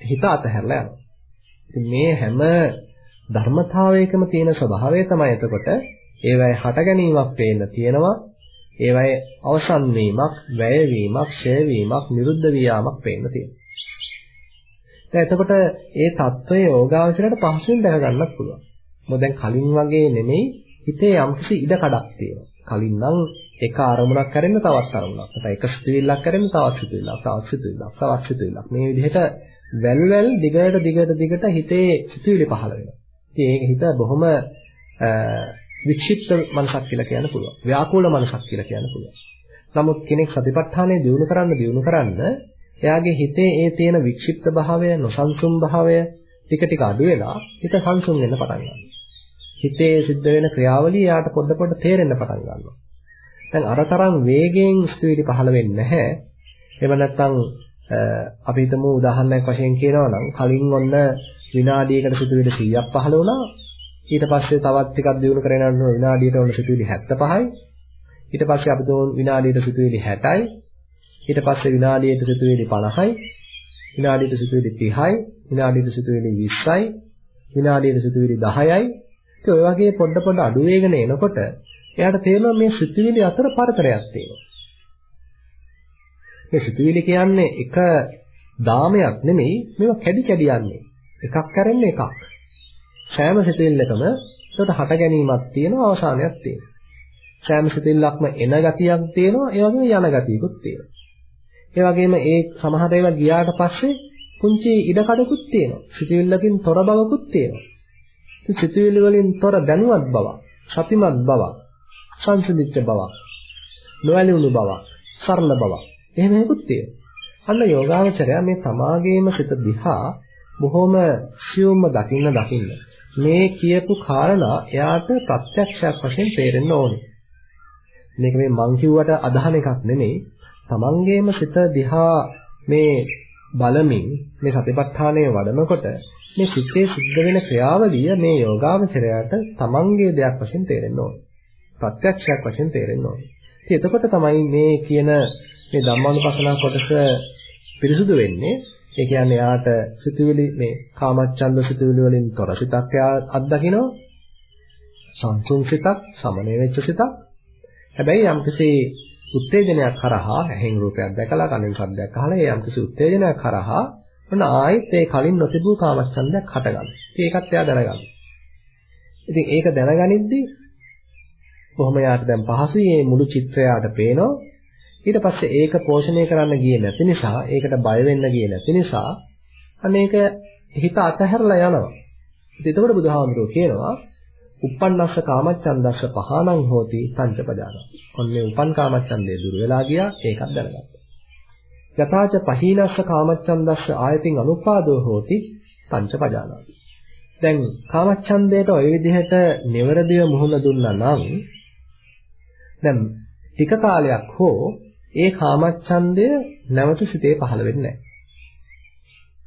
හිත අතහැරලා යනවා. ඉතින් මේ හැම ධර්මතාවයකම තියෙන ස්වභාවය තමයි එතකොට ඒවැය හට ගැනීමක් වෙන්න තියෙනවා. ඒවැය අවසන් වීමක්, වැයවීමක්, ඡය වීමක්, නිරුද්ධ වියාමක් වෙන්න තියෙනවා. දැන් එතකොට ඒ தত্ত্বය යෝගාවචරයට පහසුවෙන් දැක ගන්නත් පුළුවන්. මොකද දැන් කලින් වගේ නෙමෙයි හිතේ යම්කිසි ඉඩ කඩක් තියෙනවා. කලින් නම් එක අරමුණක් කරෙන්න තවත් අරමුණක්. නැත්නම් එක සිතුවිල්ලක් කරෙන්න තවත් සිතුවිල්ලක්, තවත් සිතුවිල්ලක්, තවත් සිතුවිල්ලක්. මේ විදිහට වැල් වැල් දිගට දිගට දිගට හිතේ සිතුවිලි පහළ වෙනවා. ඉතින් ඒක හිත බොහොම වික්ෂිප්ත මනසක් කියලා කියන්න පුළුවන්. ව්‍යාකූල මනසක් කියලා කියන්න පුළුවන්. නමුත් කෙනෙක් සතිපට්ඨානය දියුණු කරන්න දියුණු කරන්න එයාගේ හිතේ ඒ තියෙන වික්ෂිප්ත භාවය, නොසන්සුන් භාවය ටික ටික අඩු වෙලා හිත සංසුන් වෙන්න පටන් ගන්නවා. හිතේ සිද්ධ වෙන ක්‍රියාවලිය එයාට පොඩ පොඩ තේරෙන්න පටන් ගන්නවා. දැන් අර තරම් වේගයෙන් ස්ථවිලි පහළ වෙන්නේ නැහැ. එහෙම නැත්නම් අපි හිතමු උදාහරණයක් වශයෙන් කියනවා නම් කලින් ඔන්න විනාඩියකට සිතුවිලි 100ක් පහළ වුණා. ඊට පස්සේ තවත් ටිකක් දිනු කරගෙන යනකොට විනාඩියට ඔන්න සිතුවිලි 75යි. ඊට පස්සේ අපි දුන් විනාඩියට සිතුවිලි 60යි. ඊට පස්සේ විනාඩියට සිතුවිලි 50යි. විනාඩියට සිතුවිලි 30යි. විනාඩියට සිතුවිලි 20යි. විනාඩියට සිතුවිලි 10යි. ඒ වගේ පොඩ පොඩ අඩු වේගන එනකොට එයාට තේරෙනවා මේ සිතුවිලි අතර පරතරයක් තියෙනවා. මේ සිතුවිලි කියන්නේ එක දාමයක් නෙමෙයි මේවා කැඩි කැඩි යන්නේ. එකක් කරන්නේ එකක්. සෑම සිතුවිල්ලකම ඒකට හට ගැනීමක් තියෙනවා අවසානයක් තියෙනවා. සෑම සිතුවිල්ලක්ම එන ගතියක් තියෙනවා ඒ වගේම යන ගතියකුත් තියෙනවා. ඒ වගේම ඒ සමහර ඒවා ගියාට පස්සේ පුංචි ඉඩකඩකුත් තියෙනවා. සිතුවිල්ලකින් තොර බවකුත් තියෙනවා. සිතුවිලි වලින් තොර දැනුවත් බවක්, සතිමත් බවක්, සංසිඳිච්ච බවක්, නොඇලුණු බවක්, සරල බවක්. එහෙම එකකුත් තියෙනවා. අන්න යෝගාවචරය මේ තමාගේම සිත දිහා බොහොම සියුම්ම දකින්න දකින්න මේ කියපු කාරණා එයාට ප්‍රත්‍යක්ෂයක් වශයෙන් තේරෙන්න ඕනේ. මේක මේ මං කිව්වට අදහන එකක් නෙමෙයි. තමන්ගේම සිත දිහා මේ බලමින් මේ සතිපට්ඨානය වඩනකොට මේ සිතේ සිද්ධ වෙන ක්‍රියාවලිය මේ යෝගාවචරයට තමන්ගේ දෙයක් වශයෙන් තේරෙන්න ඕනේ. ප්‍රත්‍යක්ෂයක් වශයෙන් තේරෙන්න ඕනේ. ඉතින් එතකොට තමයි මේ කියන මේ ධම්මානුපස්සනා කොටස පිරිසුදු වෙන්නේ. ඒ කියන්නේ යාට සිතුවිලි මේ කාමච්ඡන්ද සිතුවිලි වලින් තොර සිතක් අත්දකිනවා. සංසුන් සිතක්, සමනය වෙච්ච සිතක්. හැබැයි යම්කිසි උත්තේජනයක් කරහා ඇහෙන් රූපයක් දැකලා කනෙන් ශබ්දයක් අහලා ඒ යම්කිසි උත්තේජනයක් කරහා ඔන්න ආයෙත් ඒ කලින් නොතිබූ කාමච්ඡන්දයක් හටගන්නවා. ඒකත් එයා දැනගන්නවා. ඉතින් ඒක දැනගනිද්දී කොහොම යාට දැන් පහසුයි මේ මුළු චිත්‍රය යාට පේනවා. ඊට පස්සේ ඒක පෝෂණය කරන්න ගියේ නැති නිසා, ඒකට බය වෙන්න ගියේ නැති නිසා අනේක හිත අතහැරලා යනවා. ඉතින් එතකොට බුදුහාමුදුරුවෝ කියනවා uppannassa කාමච්ඡන්දස්ස පහනං හෝති පංචපදාන. ඔන්නේ උපන් කාමච්ඡන්දේ දුර වෙලා ගියා ඒකත් දැනගත්තා. යථාච පහීනස්ස කාමච්ඡන්දස්ස ආයතින් අනුපාදෝ හෝති පංචපදානාති. දැන් කාමච්ඡන්දයට ওই විදිහට නිවරදිව මුහුණ දුන්නා නම් දැන් ටික කාලයක් හෝ ඒ කාමච්ඡන්දය නැවත සිතේ පහළ වෙන්නේ නැහැ.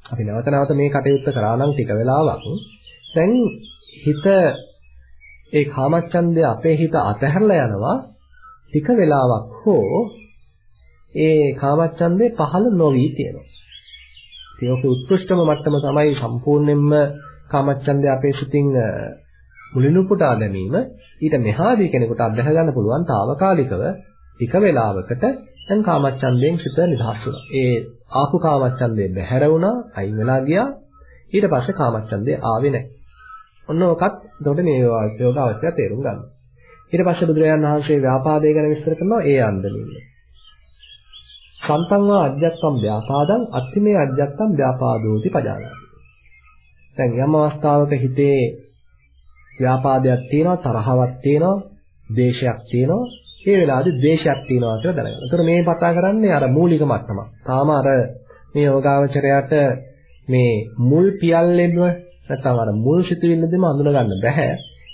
අපි නැවත නැවත මේ කටයුත්ත කරා නම් ටික වෙලාවක් දැන් හිත ඒ කාමච්ඡන්දය අපේ හිත අතහැරලා යනවා ටික වෙලාවක් හෝ ඒ කාමච්ඡන්දේ පහළ නොවි තියෙනවා. ඒක උත්කෘෂ්ඨම මට්ටම තමයි සම්පූර්ණයෙන්ම කාමච්ඡන්දය අපේ සිතින් මුලින් උපුටා ගැනීම ඊට මෙහාදී කෙනෙකුට අත්දැක ගන්න පුළුවන් తాවකාලිකව ටික වෙලාවකට දැන් කාමච්ඡන්දයෙන් සිත නිදහස් වුණා. ඒ ආපු කාමච්ඡන්දේ බැහැර වුණා, අයින් වෙලා ගියා. ඊට පස්සේ කාමච්ඡන්දේ ආවේ නැහැ. ඔන්න ඔකත් එතකොට මේ යෝග අවශ්‍ය තේරුම් ගන්න. ඊට පස්සේ බුදුරජාණන් වහන්සේ ව්‍යාපාදය ගැන විස්තර කරනවා ඒ අන්දමින්. සන්තං වා අජ්ජත්තම් ව්‍යාපාදං අත්තිමේ අජ්ජත්තම් ව්‍යාපාදෝති පජානාති. දැන් යම් අවස්ථාවක හිතේ ව්‍යාපාදයක් තියෙනවා තරහවක් තියෙනවා දේශයක් තියෙනවා ඒ වෙලාවේදී ද්වේෂයක් තියෙනවා කියලා දැනගන්න. ඒතර මේ කතා කරන්නේ අර මූලික මට්ටම. තාම අර මේ යෝගාවචරයට මේ මුල් පියල්ලෙම නැත්නම් අර මුල් සිතුවිල්ලෙම අඳුන ගන්න බෑ.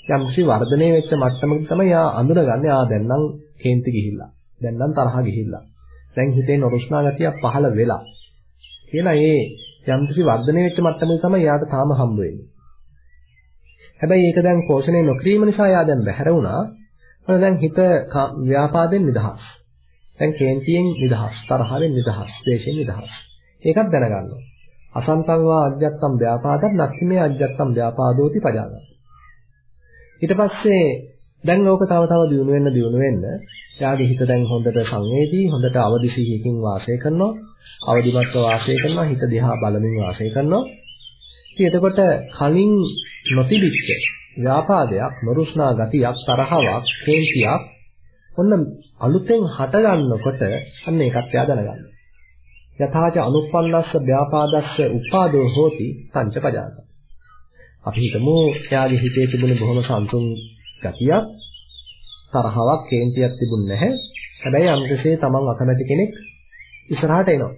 යම් කිසි වර්ධනය වෙච්ච මට්ටමක තමයි යා අඳුනගන්නේ. ආ දැන් නම් කේන්ති ගිහිල්ලා. දැන් නම් තරහ ගිහිල්ලා. දැන් හිතේ නොරුස්නා ගතිය පහළ වෙලා. කියලා ඒ යම් කිසි වර්ධනය වෙච්ච මට්ටමක තමයි යාට තාම හම්බ වෙන්නේ. හැබැයි ඒක දැන් පෝෂණය නොකිරීම නිසා යා දැන් බැහැර වුණා. මොකද දැන් හිත ව්‍යාපාදෙන් නිදහස්. දැන් කේන්තියෙන් නිදහස්, තරහෙන් නිදහස්, ද්වේෂයෙන් නිදහස්. ඒකත් දැනගන්නවා. අසන්තං වා අජ්ජත්තම් ව්‍යාපාදං නක්ඛිමේ අජ්ජත්තම් ව්‍යාපාදෝති පජානති. ඊට පස්සේ දැන් ලෝක තව තව දියුණු වෙන්න දියුණු වෙන්න එයාගේ හිත දැන් හොඳට සංවේදී හොඳට අවදි සිහියකින් වාසය කරනවා අවදිමත්ව වාසය කරනවා හිත දිහා බලමින් වාසය කරනවා ඉතින් එතකොට කලින් නොතිබිච්ච ව්‍යාපාදයක් නොරුස්නා ගතියක් තරහවක් කේන්තියක් ඔන්න අලුතෙන් හට ගන්නකොට අන්න ඒකත් එයා දැනගන්නවා යථාච අනුප්පන්නස්ස ව්‍යාපාදස්ස උපාදෝ හෝති පංචපජාත. අපි හිතමු එයාගේ හිතේ තිබුණ බොහොම සංසුන් ගතියක් තරහවක් කේන්තියක් තිබුණ නැහැ. හැබැයි අම්කසේ තමන් අකමැති කෙනෙක් ඉස්සරහට එනවා.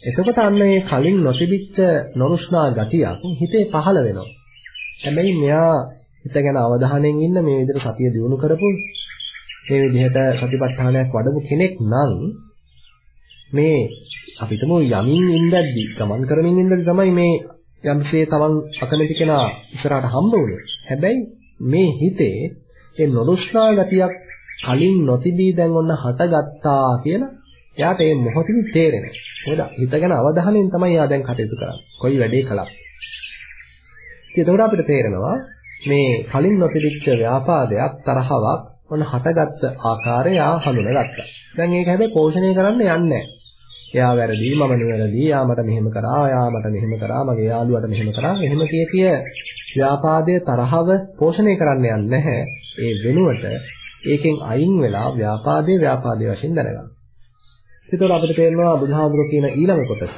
එතකොට අන්න මේ කලින් නොතිබිච්ච නොරුස්නා ගතියක් හිතේ පහළ වෙනවා. හැබැයි මෙයා හිත ගැන අවධානයෙන් ඉන්න මේ විදිහට සතිය දිනු කරපු මේ විදිහට සතිපට්ඨානයක් වඩපු කෙනෙක් නම් මේ අපිටම යමින් ඉඳද්දි ගමන් කරමින් ඉඳද්දි තමයි මේ යම්සේ තමන් අකමැති කෙනා ඉස්සරහට හම්බ වුනේ. හැබැයි මේ හිතේ ඒ නොරුස්නා ගතියක් කලින් නොතිබී දැන් ඔන්න හටගත්තා කියලා එයාට මේ මොහොතින් තේරෙනවා. මොකද හිත ගැන අවධානයෙන් තමයි එයා දැන් කටයුතු කරන්නේ. කොයි වැඩේ කළත්. ඉතින් එතකොට අපිට තේරෙනවා මේ කලින් නොතිබිච්ච ව්‍යාපාදයක් තරහවක් ඔන්න හටගත්ත ආකාරය ආ හඳුනගත්තා. දැන් ඒක හැබැයි පෝෂණය කරන්න යන්නේ නැහැ. එයා වැරදි මම නිවැරදි යා මට මෙහෙම කරා යා මට මෙහෙම කරා මගේ යාළුවාට මෙහෙම කරා එහෙම කිය කිය ව්‍යාපාදයේ තරහව පෝෂණය කරන්න යන්නේ නැහැ ඒ වෙනුවට ඒකෙන් අයින් වෙලා ව්‍යාපාදයේ ව්‍යාපාදයේ වශයෙන් දැනගන්න. ඒතකොට අපිට තේරෙනවා බුදුහාමුදුරුවෝ කියන ඊළඟ කොටස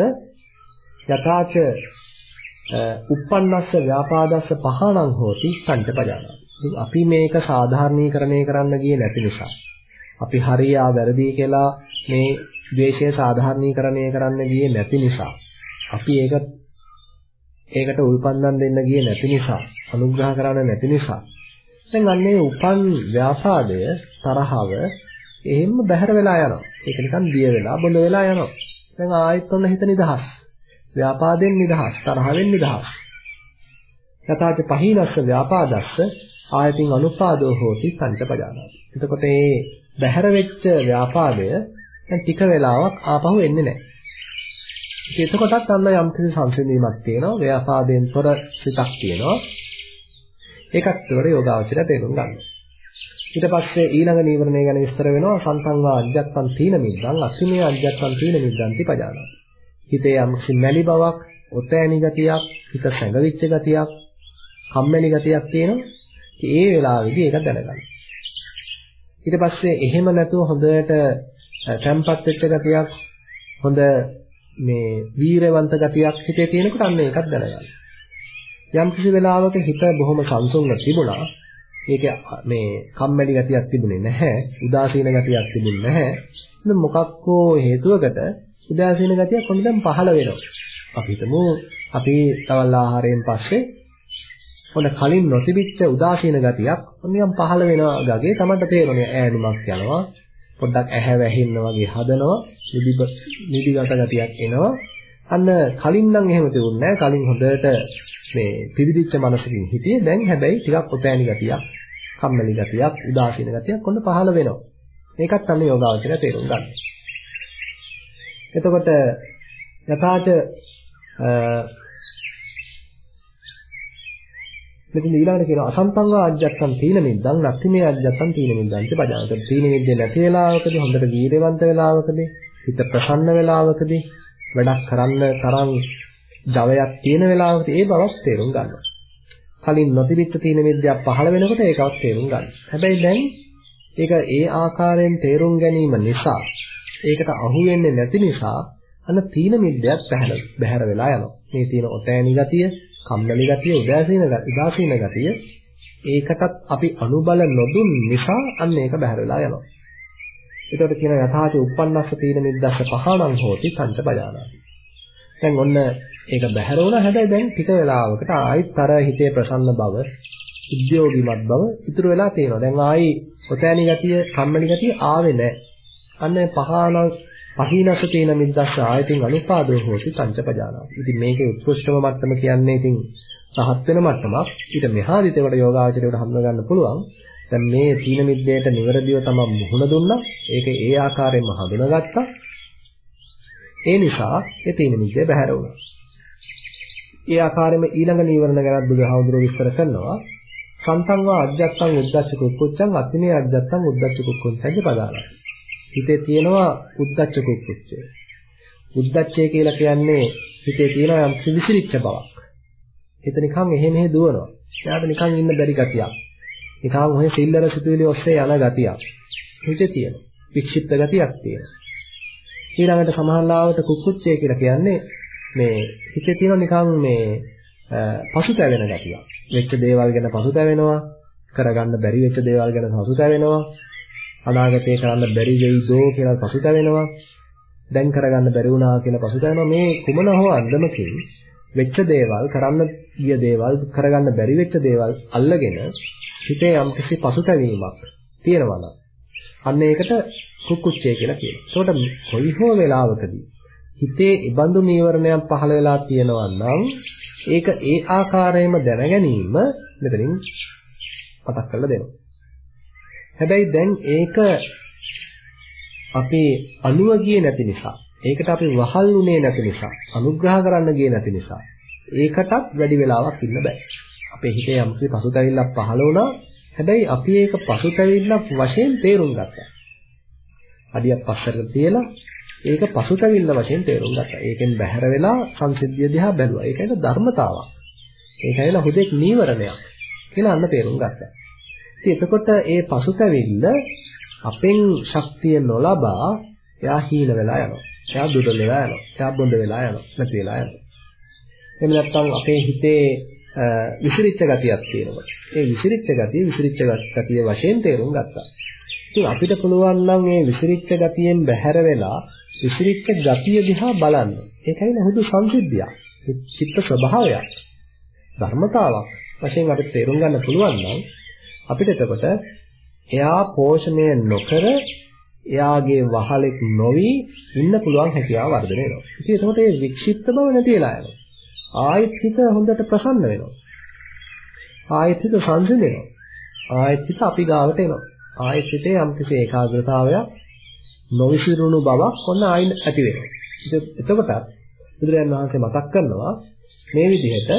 යථාච uppannassa ව්‍යාපාදස්ස පහණං හෝති සංචපජාන. අපි මේක සාධාරණීකරණය කරන්න ගියේ නැති නිසා අපි හරියා වැරදි කියලා මේ ද්වේෂය සාධාරණීකරණය කරන්න ගියේ නැති නිසා අපි ඒක ඒකට උල්පන්දම් දෙන්න ගියේ නැති නිසා අනුග්‍රහ කරන්න නැති නිසා දැන් අන්නේ උපන් ව්‍යාපාදය තරහව එහෙම්ම බැහැර වෙලා යනවා. ඒක නිකන් දිය වෙලා බොඳ වෙලා යනවා. දැන් ආයෙත් ඔන්න හිත නිදහස්. ව්‍යාපාදෙන් නිදහස්, තරහෙන් නිදහස්. යථාච පහීනස්ස ව්‍යාපාදස්ස ආයතින් අනුපාදෝ හෝති පංචපජානාති. එතකොට මේ බැහැර වෙච්ච ව්‍යාපාදය දැන් ටික වෙලාවක් ආපහු එන්නේ නැහැ. ඒක එතකොටත් අන්න යම් කිසි සංසිඳීමක් තියෙනවා. ව්‍යාපාදයෙන් තොර සිතක් තියෙනවා. ඒකත් ඒකට යෝගාවචරය තේරුම් ගන්නවා. ඊට පස්සේ ඊළඟ නීවරණය ගැන විස්තර වෙනවා සන්තංවා අජ්ජත්තං තීන මිද්දං අස්සිනේ අජ්ජත්තං තීන මිද්දං තිපජානති. හිතේ යම්කිසි මැලි බවක්, ඔතෑණි ගතියක්, හිත සැඟවිච්ච ගතියක්, කම්මැලි ගතියක් තියෙනවා. ඒ වෙලාවේදී ඒක දැනගන්න. ඊට පස්සේ එහෙම නැතුව හොඳට තැම්පත් වෙච්ච ගතියක්, හොඳ මේ වීරවන්ත ගතියක් හිතේ තියෙනකොට අන්න ඒකත් දැනගන්න. යම් කිසි වෙලාවක හිත බොහොම සංසුන්ව තිබුණා ඒක මේ කම්මැලි ගතියක් තිබුණේ නැහැ උදාසීන ගතියක් තිබුණේ නැහැ ඉතින් මොකක්කෝ හේතුවකට උදාසීන ගතියක් කොහොමද පහළ වෙනවා අපි හිතමු අපි තවල් ආහාරයෙන් පස්සේ ඔන්න කලින් නොතිබිච්ච උදාසීන ගතියක් නිකන් පහළ වෙනවා ගගේ තමයි තේරෙන්නේ ඈනුමක් යනවා පොඩ්ඩක් ඇහැ වැහින්න වගේ හදනවා නිදි නිදිගත ගතියක් එනවා අන්න කලින් නම් එහෙම තිබුණේ නැහැ. කලින් හොඳට මේ පිරිදිච්ච මනසකින් හිටියේ. දැන් හැබැයි ටිකක් ඔතෑණි ගතියක්, කම්මැලි ගතියක්, උදාසීන ගතියක් ඔන්න පහළ වෙනවා. ඒකත් තමයි යෝගාවචරය තේරුම් ගන්න. එතකොට යථාච මෙතන ඊළඟට කියනවා අසම්පංවා අජ්ජත්තම් තීන මිද්දං නත්තිමේ අජ්ජත්තම් තීන මිද්දං ඉති පජානත තීන මිද්දේ නැති වෙලාවකදී හොඳට වීරවන්ත වෙලාවකදී හිත ප්‍රසන්න වෙලාවකදී වැඩක් කරන්න තරම් ජවයක් තියෙන වෙලාවකට ඒ බවක් තේරුම් ගන්නවා. කලින් නොතිබිච්ච තීන මිද්‍යාව පහළ වෙනකොට ඒකවත් තේරුම් ගන්න. හැබැයි දැන් ඒක ඒ ආකාරයෙන් තේරුම් ගැනීම නිසා ඒකට අහු වෙන්නේ නැති නිසා අන්න තීන මිද්‍යාවක් පැහැර බැහැර වෙලා යනවා. මේ තියෙන ඔතෑණි ගතිය, කම්මැලි ගතිය, උදාසීන උදාසීන ගතිය ඒකටත් අපි අනුබල නොදුන් නිසා අන්න ඒක බැහැර වෙලා යනවා. ඒකට කියන යථාච උප්පන්නස්ස තීන මිද්දස්ස පහණං හෝති පංච බජානාති. දැන් ඔන්න ඒක බැහැර වුණා හැබැයි දැන් ටික වෙලාවකට ආයිත් අර හිතේ ප්‍රසන්න බව, උද්‍යෝගිමත් බව ඉතුරු වෙලා තියෙනවා. දැන් ආයි ඔතෑණි ගතිය, කම්මැලි ගතිය ආවේ නැහැ. අන්න පහණ පහිනස තීන මිද්දස්ස ආයතින් අනුපාදෝ හෝති පංච බජානාති. ඉතින් මේකේ උත්කෘෂ්ඨම මට්ටම කියන්නේ ඉතින් රහත් වෙන මට්ටමක්. ඊට මෙහාදිට ඒකට යෝගාචරයට හඳුනා ගන්න පුළුවන්. දැන් මේ තීන මිද්දේට නිවැරදිව තමයි මුහුණ දුන්නා. ඒක ඒ ආකාරයෙන්ම හඳුනාගත්තා. ඒ නිසා ඒ තීන මිද්දේ බැහැර වුණා. ඒ ආකාරයෙන්ම ඊළඟ නීවරණ ගැන බුදුහාමුදුරුවෝ විස්තර කරනවා. සන්තංවා අජ්ජත්තං උද්දච්ච කුක්කුච්චං අත්තිනේ අජ්ජත්තං උද්දච්ච කුක්කුච්චං පදාලා. හිතේ තියෙනවා උද්දච්ච කුක්කුච්චය. උද්දච්චය කියලා කියන්නේ හිතේ තියෙන යම් විසිරිච්ච බවක්. හිත නිකන් එහෙ මෙහෙ දුවනවා. එයාට නිකන් ඉන්න බැරි ගතියක්. නිකන් ඔය සිල්ලර සිතුවිලි ඔස්සේ යන ගතියක්. හිතේ තියෙනවා. වික්ෂිප්ත ගතියක් තියෙනවා. ඊළඟට සමහරවිට කුක්කුච්චය කියලා කියන්නේ මේ හිතේ තියෙන නිකන් මේ පසුතැවෙන ගතියක්. වෙච්ච දේවල් ගැන පසුතැවෙනවා, කරගන්න බැරි වෙච්ච දේවල් ගැන පසුතැවෙනවා, අනාගතේ කරන්න බැරි වෙයිදෝ කියලා පසුතැවෙනවා. දැන් කරගන්න බැරි වුණා කියලා පසුතැවෙනවා. මේ කුමන හෝ අන්දමකින් වෙච්ච දේවල්, කරන්න ගිය දේවල්, කරගන්න බැරි වෙච්ච දේවල් අල්ලගෙන හිතේ යම්කිසි පසුතැවීමක් තියෙනවා නම් අන්න ඒකට කුක්කුච්චය කියලා කියනවා. ඒකට කොයි හෝ වෙලාවකදී හිතේ ඉබඳු නීවරණයක් පහළ වෙලා තියෙනවා නම් ඒක ඒ ආකාරයෙන්ම දැන ගැනීම මෙතනින් මතක් කරලා දෙනවා. හැබැයි දැන් ඒක අපි අනුව ගියේ නැති නිසා ඒකට අපි වහල් වුණේ නැති නිසා අනුග්‍රහ කරන්න ගියේ නැති නිසා ඒකටත් වැඩි වෙලාවක් ඉන්න බෑ. අපේ හිතේ යම්කිසි පසුතැවිල්ලක් පහළ වුණා. හැබැයි අපි ඒක පසුතැවිල්ලක් වශයෙන් තේරුම් ගත්තා. අඩියක් පස්සට තියලා ඒක පසුතැවිල්ල වශයෙන් තේරුම් ගත්තා. ඒකෙන් බැහැර වෙලා සංසිද්ධිය දිහා බැලුවා. ඒකයි ධර්මතාවක්. ඒකයිලා හුදෙක් නීවරණයක් කියලා අන්න තේරුම් ගත්තා. ඉතින් එතකොට ඒ පසුතැවිල්ල අපෙන් ශක්තිය නොලබා එයා හීන වෙලා යනවා. එයා දුර්වල වෙලා යනවා. එයා බොඳ වෙලා යනවා. නැති වෙලා යනවා. එහෙම නැත්නම් අපේ හිතේ විසිරිච්ච ගතියක් තියෙනවා. ඒ විසිරිච්ච ගතිය විසිරිච්ච ගතිය වශයෙන් තේරුම් ගත්තා. ඉතින් අපිට පුළුවන් නම් මේ විසිරිච්ච ගතියෙන් බැහැර වෙලා විසිරිච්ච ගතිය දිහා බලන්න. ඒකයි නහුදු සංසිද්ධියක්. චිත්ත ස්වභාවයක්. ධර්මතාවක් වශයෙන් අපිට තේරුම් ගන්න පුළුවන් නම් අපිට එතකොට එයා පෝෂණය නොකර එයාගේ වහලෙක් නොවි ඉන්න පුළුවන් හැකියාව වර්ධනය වෙනවා. ඉතින් එතකොට මේ වික්ෂිප්ත බව නැති වෙලා යනවා. ආයෙත් හිත හොඳට ප්‍රසන්න වෙනවා. ආයෙත් හිත සංසිඳෙනවා. ආයෙත් හිත අපි ගාවට එනවා. ආයෙත් හිතේ යම්කිසි ඒකාග්‍රතාවයක් නොවිසිරුණු බවක් ඔන්න ආයින් ඇති වෙනවා. එතකොට බුදුරජාණන් වහන්සේ මතක් කරනවා මේ විදිහට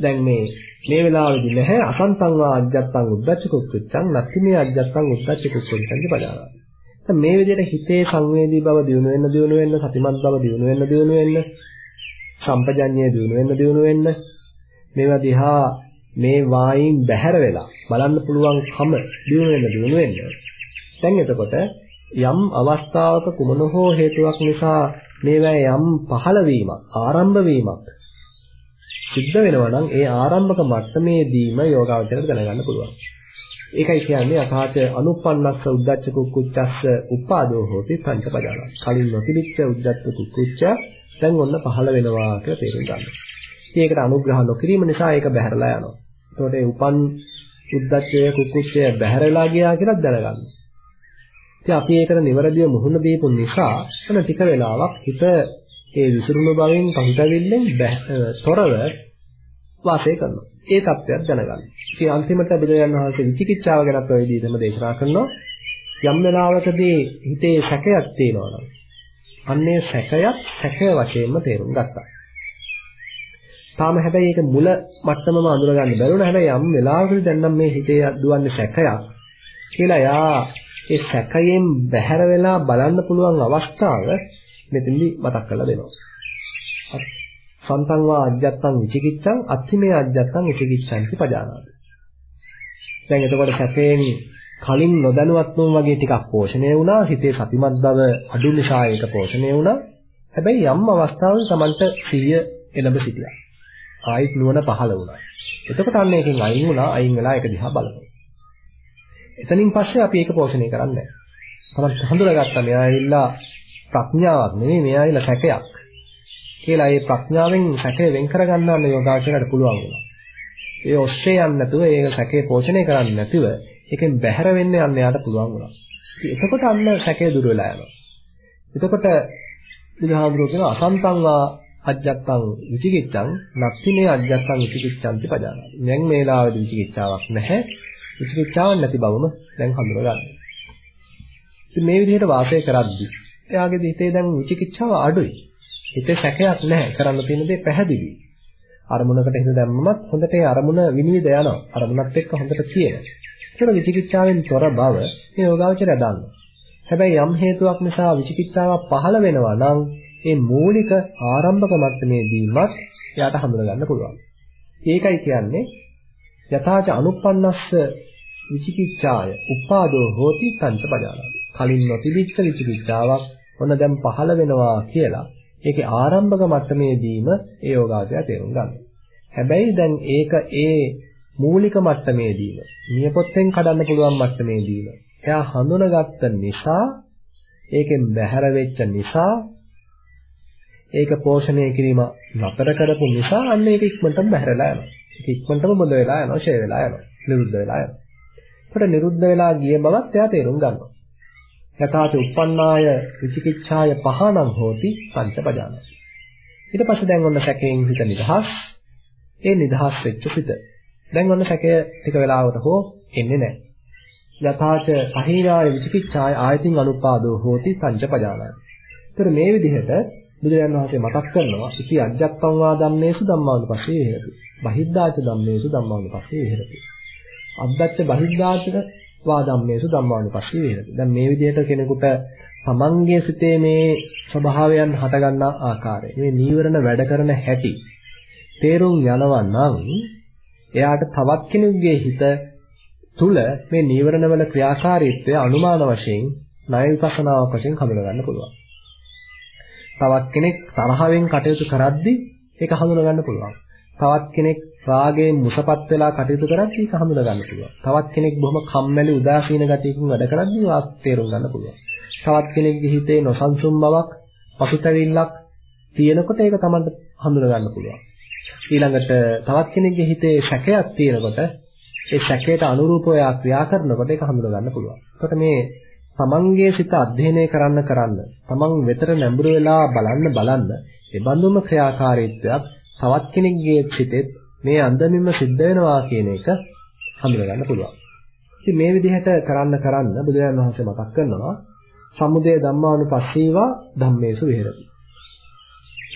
දැන් මේ මේ වෙලාවේදී නැහැ අසන්තං වා අජ්ජත්තං උද්දච්ච කුක්කුච්චං නත්ති මේ අජ්ජත්තං උද්දච්ච කුක්කුච්චං පදානවා. මේ විදිහට හිතේ සංවේදී බව දිනු වෙන්න දිනු වෙන්න සතිමත් බව දිනු වෙන්න දිනු වෙන්න සම්පජඤ්ඤය දිනු වෙන්න දිනු වෙන්න මේවා දිහා මේ වායින් බැහැර වෙලා බලන්න පුළුවන් කම දිනු වෙන්න දිනු වෙන්න දැන් එතකොට යම් අවස්ථාවක කුමන හෝ හේතුවක් නිසා මේවා යම් පහළ වීමක් ආරම්භ වීමක් සිද්ධ වෙනවා නම් ඒ ආරම්භක මට්ටමේදීම යෝගාවචරයට දැනගන්න පුළුවන්. ඒකයි කියන්නේ අපාච අනුප්පන්නස්ස උද්දච්ච කුක්කුච්චස්ස උපාදෝ හෝති පංචපදාන. කලින් නොතිබිච්ච උද්දච්ච කුක්කුච්ච දැන් ඔන්න පහළ වෙනවා කියලා තේරුම් ගන්න. ඉතින් ඒකට අනුග්‍රහ නොකිරීම නිසා ඒක බැහැරලා යනවා. ඒතකොට ඒ උපන් උද්දච්චය කුක්කුච්චය බැහැරලා ගියා කියලා දැනගන්න. ඉතින් අපි ඒකට නිවැරදිව මුහුණ දීපු නිසා එන ටික වෙලාවක් හිත ඒ විසිරුණු බවෙන් පහුතැවිල්ලෙන් තොරව වාසය කරනවා. ඒ தත්ත්වයක් දැනගන්න. ඉතින් අන්තිමට බුදුරජාණන් වහන්සේ විචිකිච්ඡාව ගැනත් ඔය විදිහටම දේශනා කරනවා. යම් වෙලාවකදී හිතේ සැකයක් තියෙනවා නම් අන්නේ සැකයත් සැකය වශයෙන්ම තේරුම් ගත්තා. තාම හැබැයි ඒක මුල මට්ටමම අඳුර ගන්න බැරුණා. හැබැයි යම් වෙලාවකදී දැන් නම් මේ හිතේ දුවන්නේ සැකයක් කියලා යා ඒ සැකයෙන් බැහැර වෙලා බලන්න පුළුවන් අවස්ථාව මෙතනදී මතක් කරලා දෙනවා. සන්තං වා අජ්ජත්තං විචිකිච්ඡං අත්ථිමේ අජ්ජත්තං විචිකිච්ඡන්ති පජානාති. දැන් එතකොට සැපේන් කලින් නොදැනුවත්වම වගේ ටිකක් පෝෂණය වුණා හිතේ සතිමත් බව අඩු නිසා ඒක පෝෂණය වුණා. හැබැයි යම් අවස්ථාවක Tamanට සිහිය එළඹ සිටියා. ආයිත් නුවණ පහළ වුණා. එතකොට අන්න ඒකෙන් අයින් වුණා අයින් වෙලා ඒක දිහා බලනවා. එතනින් පස්සේ අපි ඒක පෝෂණය කරන්නේ නැහැ. Taman හඳුනාගත්තා මෙයා ඇවිල්ලා ප්‍රඥාවක් නෙමෙයි මෙයා ඇවිල්ලා සැකයක්. කියලා ඒ ප්‍රඥාවෙන් සැකේ වෙන් කරගන්නන්න යෝගාචරයට පුළුවන් වෙනවා. ඒ ඔස්සේ යන්නේ නැතුව ඒක සැකේ පෝෂණය කරන්නේ නැතිව ඒකෙන් බැහැර වෙන්න යන්න යාට පුළුවන් වුණා. එතකොට අන්න සැකේ දුර වෙලා යනවා. එතකොට බුදුහාමුදුරුවෝ කියන අසන්තං වා අජ්ජත්තං විචිකිච්ඡං නක්ඛිනේ අජ්ජත්තං විචිකිච්ඡන්ති පජානාති. දැන් මේ ලාවේදී විචිකිච්ඡාවක් නැහැ. විචිකිච්ඡාවක් නැති බවම දැන් හඳුනගන්න. ඉතින් මේ විදිහට වාසය කරද්දී එයාගේ හිතේ දැන් විචිකිච්ඡාව අඩුයි. හිතේ සැකයක් නැහැ. කරන්න තියෙන දේ පැහැදිලි. අරමුණකට හිත දැම්මමත් හොඳට ඒ අරමුණ විනිවිද යනවා. අරමුණත් එක්ක හොඳට තියෙනවා. ඒක විචිකිච්ඡාවෙන් තොර බව මේ යෝගාවචරය දන්නවා. හැබැයි යම් හේතුවක් නිසා විචිකිච්ඡාවක් පහළ වෙනවා නම් ඒ මූලික ආරම්භක මට්ටමේදීමත් එයාට හඳුනා ගන්න පුළුවන්. ඒකයි කියන්නේ යථාච අනුප්පන්නස්ස විචිකිච්ඡාය උපාදෝ හෝති තංච පජානාති. කලින් නොතිබිච්ච විචිකිච්ඡාවක් ඔන්න දැන් පහළ වෙනවා කියලා ඒකේ ආරම්භක මට්ටමේදීම ඒ යෝගාචරය තේරුම් ගන්නවා. හැබැයි දැන් ඒක ඒ මූලික මට්ටමේදීම නියපොත්තෙන් කඩන්න පුළුවන් මට්ටමේදීම එයා හඳුනගත්ත නිසා ඒකෙන් බැහැර වෙච්ච නිසා ඒක පෝෂණය කිරීම නතර කරපු නිසා අන්න ඒක ඉක්මනටම බැහැරලා යනවා. ඒක ඉක්මනටම බොඳ වෙලා යනවා, ෂේ වෙලා යනවා, නිරුද්ධ වෙලා යනවා. ඒකට නිරුද්ධ වෙලා ගිය බවත් එයා තේරුම් ගන්නවා. යථාත උප්පන්නාය විචිකිච්ඡාය පහනම් හෝති පංචපදාන. ඊට පස්සේ දැන් ඔන්න සැකයෙන් හිත නිදහස්. ඒ නිදහස් වෙච්ච හිත. දැන් ඔන්න සැකය ටික වෙලාවකට හෝ එන්නේ නැහැ. යථාච අහීනාය විචිකිච්ඡාය ආයතින් අනුපාදෝ හෝති පංචපදාන. ඒතර මේ විදිහට බුදුරජාණන් වහන්සේ මතක් කරනවා ඉති අජ්ජත්තං වා ධම්මේසු ධම්මානුපස්සේ විහෙරති. බහිද්ධාච ධම්මේසු ධම්මානුපස්සේ විහෙරති. අද්දච්ච බහිද්ධාච වා ධම්මේසු ධම්මානුපස්සී වේරති. දැන් මේ විදිහට කෙනෙකුට තමන්ගේ සිතේ මේ ස්වභාවයන් හටගන්නා ආකාරය, මේ නීවරණ වැඩ කරන හැටි තේරුම් යනවා නම් එයාට තවත් කෙනෙකුගේ හිත තුල මේ නීවරණ වල ක්‍රියාකාරීත්වය අනුමාන වශයෙන් ණය විපස්සනාවක් වශයෙන් හඳුනා ගන්න පුළුවන්. තවත් කෙනෙක් තරහවෙන් කටයුතු කරද්දී ඒක හඳුනා ගන්න පුළුවන්. තවත් කෙනෙක් රාගයෙන් මුසපත් වෙලා කටයුතු කරද්දී ඒක හඳුනා ගන්න පුළුවන්. තවත් කෙනෙක් බොහොම කම්මැලි උදාසීන ගතියකින් වැඩ කරද්දී වාක් තේරුම් ගන්න පුළුවන්. තවත් කෙනෙක්ගේ හිතේ නොසන්සුන් බවක්, පසුතැවිල්ලක් තියෙනකොට ඒක තමයි හඳුනා ගන්න පුළුවන්. ඊළඟට තවත් කෙනෙක්ගේ හිතේ සැකයක් තියෙනකොට ඒ සැකයට අනුරූපව එයා ක්‍රියා කරනකොට ඒක හඳුනා ගන්න පුළුවන්. එතකොට මේ තමන්ගේ සිත අධ්‍යයනය කරන්න කරන්න තමන් වෙතර නැඹුරු වෙලා බලන්න බලන්න ඒ බඳුම ක්‍රියාකාරීත්වයක් තවත් කෙනෙක්ගේ සිතෙත් මේ අන්දමින්ම සිද්ධ වෙනවා කියන එක හඳුනා ගන්න පුළුවන්. ඉතින් මේ විදිහට කරන්න කරන්න බුදුරජාණන් වහන්සේ මතක් කරනවා සමුදය ධම්මානුපස්සීවා ධම්මේසු විහෙරති.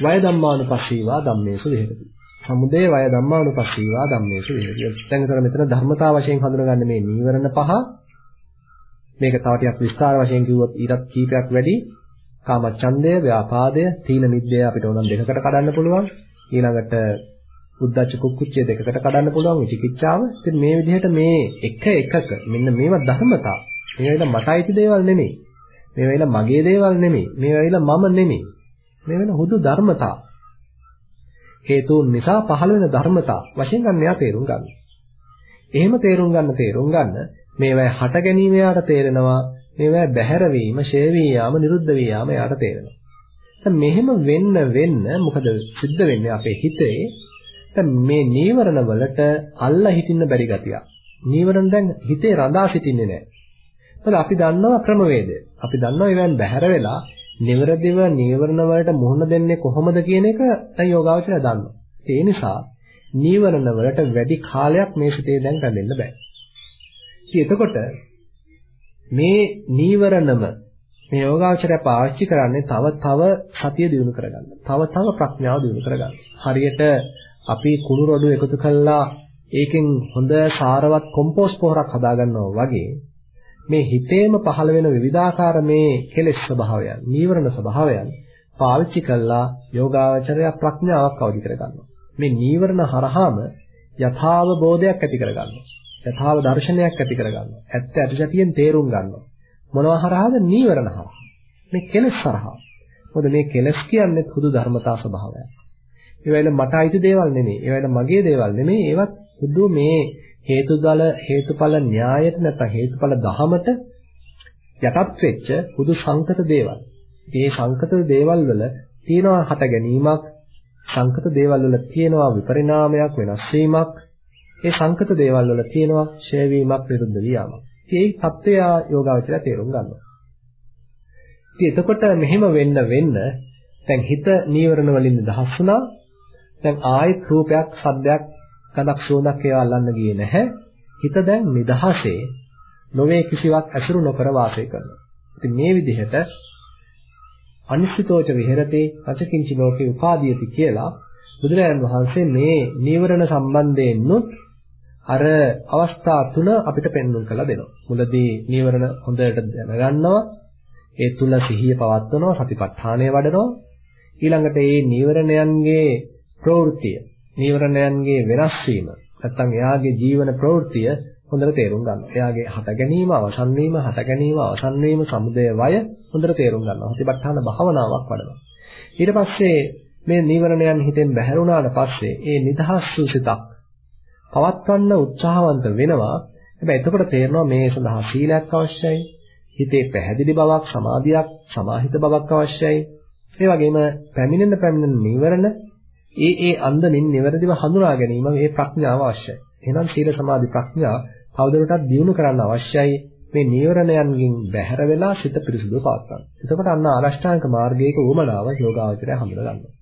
වය ධම්මානුපස්සීවා ධම්මේසු විහෙරති. සමුදය වය ධම්මානුපස්සීවා ධම්මේසු විහෙරති. දැන් ඒතර මෙතන ධර්මතා වශයෙන් හඳුනගන්නේ මේ නීවරණ පහ. මේක තව ටිකක් විස්තර වශයෙන් කිව්වොත් ඊටත් කීපයක් වැඩි. කාමච්ඡන්දය, ව්‍යාපාදය, තීන මිද්දය අපිට උනන් දෙකකට කඩන්න පුළුවන්. ඊළඟට උද්දච්ච කුක්කුච්චය දෙකකට කඩන්න පුළුවන් විචිකිච්ඡාව. ඉතින් මේ විදිහට මේ එක එකක මෙන්න මේවා ධර්මතා. මේවා මට අයිති දේවල් නෙමෙයි. මේවා මගේ දේවල් නෙමෙයි. මේවා මම නෙමෙයි. මේ වෙන හුදු ධර්මතා. හේතුන් නිසා පහළ වෙන ධර්මතා වශයෙන් ගන්න යා තේරුම් ගන්න. එහෙම තේරුම් ගන්න තේරුම් ගන්න මේවා හට ගැනීම යාට තේරෙනවා මේවා බැහැර වීම, ෂේ වී යාම, නිරුද්ධ වී යාම යාට තේරෙනවා. දැන් මෙහෙම වෙන්න වෙන්න මොකද සිද්ධ වෙන්නේ අපේ හිතේ? දැන් මේ නීවරණ වලට අල්ලා හිටින්න බැරි ගතියක්. නීවරණ දැන් හිතේ රඳා සිටින්නේ නැහැ. මොකද අපි දන්නවා ක්‍රමවේදය. අපි දන්නවා ඒවෙන් බැහැර වෙලා නිවරදිව නීවරණ වලට මුහුණ දෙන්නේ කොහොමද කියන එක දැන් යෝගාවචරය දන්නවා. ඒ නිසා නීවරණ වලට වැඩි කාලයක් මේ සිතේ දැන් රැඳෙන්න බෑ. ඉතින් එතකොට මේ නීවරණම මේ යෝගාවචරය පාවිච්චි කරන්නේ තව තව සතිය දිනු කරගන්න. තව තව ප්‍රඥාව දිනු කරගන්න. හරියට අපි කුණු රොඩු එකතු කළා ඒකෙන් හොඳ සාරවත් කොම්පෝස්ට් පොහොරක් හදාගන්නවා වගේ මේ හිතේම පහළ වෙන විවිධාකාර මේ කෙලෙස් ස්වභාවයන්, නීවරණ ස්වභාවයන් පාවිච්චි කළා යෝගාවචරය ප්‍රඥාවක් අවදි කරගන්නවා. මේ නීවරණ හරහාම යථාව බෝධයක් ඇති කරගන්නවා. යථාව දර්ශනයක් ඇති කරගන්නවා. ඇත්ත ඇටසැටියෙන් තේරුම් ගන්නවා. මොනවා හරහාද නීවරණ හරහා. මේ කෙලෙස් හරහා. මොකද මේ කෙලෙස් කියන්නේ හුදු ධර්මතා ස්වභාවයක්. ඒවයිල මට අයිති දේවල් නෙමෙයි. ඒවයිල මගේ දේවල් නෙමෙයි. ඒවත් හුදු මේ හේතුඵල හේතුඵල න්‍යායට නැත්නම් හේතුඵල දහමට යටත් වෙච්ච හුදු සංකත දේවල්. මේ සංකත දේවල් වල තියෙනවා හට ගැනීමක්, සංකත දේවල් වල තියෙනවා විපරිණාමයක්, වෙනස් වීමක්. ඒ සංකත දේවල් වල තියෙනවා ඡය වීමක්, නිරුද්ධ වීමක්. මේ தත්ත්වය යෝගාවචරය තේරුම් ගන්නවා. ඉතින් එතකොට මෙහෙම වෙන්න වෙන්න දැන් හිත නීවරණ වලින් නිදහස් වුණා. දැන් ආයෙත් රූපයක්, සද්දයක්, ගඳක් සුවඳක් ඒවා අල්ලන්න ගියේ නැහැ. හිත දැන් නිදහසේ නොවේ කිසිවක් ඇසුරු නොකර වාසය කරනවා. ඉතින් මේ විදිහට අනිශ්චිතෝච විහෙරති රචකින්චි ලෝකේ උපාදීයති කියලා බුදුරජාණන් වහන්සේ මේ නීවරණ සම්බන්ධයෙන්ුත් අර අවස්ථා තුන අපිට පෙන්වුම් කරලා දෙනවා. මුලදී නීවරණ හොඳට දැනගන්නවා. ඒ තුල සිහිය පවත්වනවා, සතිපට්ඨානය වඩනවා. ඊළඟට මේ නීවරණයන්ගේ ප්‍රවෘත්තිය නීවරණයන්ගේ වෙනස් වීම නැත්නම් එයාගේ ජීවන ප්‍රවෘත්තිය හොඳට තේරුම් ගන්නවා. එයාගේ හට ගැනීම, අවසන් වීම, හට ගැනීම, අවසන් වීම, සමුදය වය හොඳට තේරුම් ගන්නවා. හතිපට්ඨාන භාවනාවක් වඩනවා. ඊට පස්සේ මේ නීවරණයන් හිතෙන් බැහැරුණාට පස්සේ ඒ නිදහස් වූ සිතක් පවත්වන්න උත්සාහවන්ත වෙනවා. හැබැයි එතකොට තේරෙනවා මේ සඳහා සීලයක් අවශ්‍යයි. හිතේ පැහැදිලි බවක්, සමාධියක්, සමාහිත බවක් අවශ්‍යයි. ඒ වගේම පැමිණෙන පැමිණෙන නීවරණ ඒ ඒ අන්දමින් නිවැරදිව හඳුනා ගැනීම මේ ප්‍රඥාව අවශ්‍යයි. එහෙනම් සීල සමාධි ප්‍රඥා තවදුරටත් දියුණු කරන්න අවශ්‍යයි. මේ නීවරණයන්ගෙන් බැහැර වෙලා සිත පිරිසුදු පවත්වන්න. එතකොට අන්න ආරෂ්ඨාංග මාර්ගයක උමනාව යෝගාවචරය හඳුනා ගන්නවා.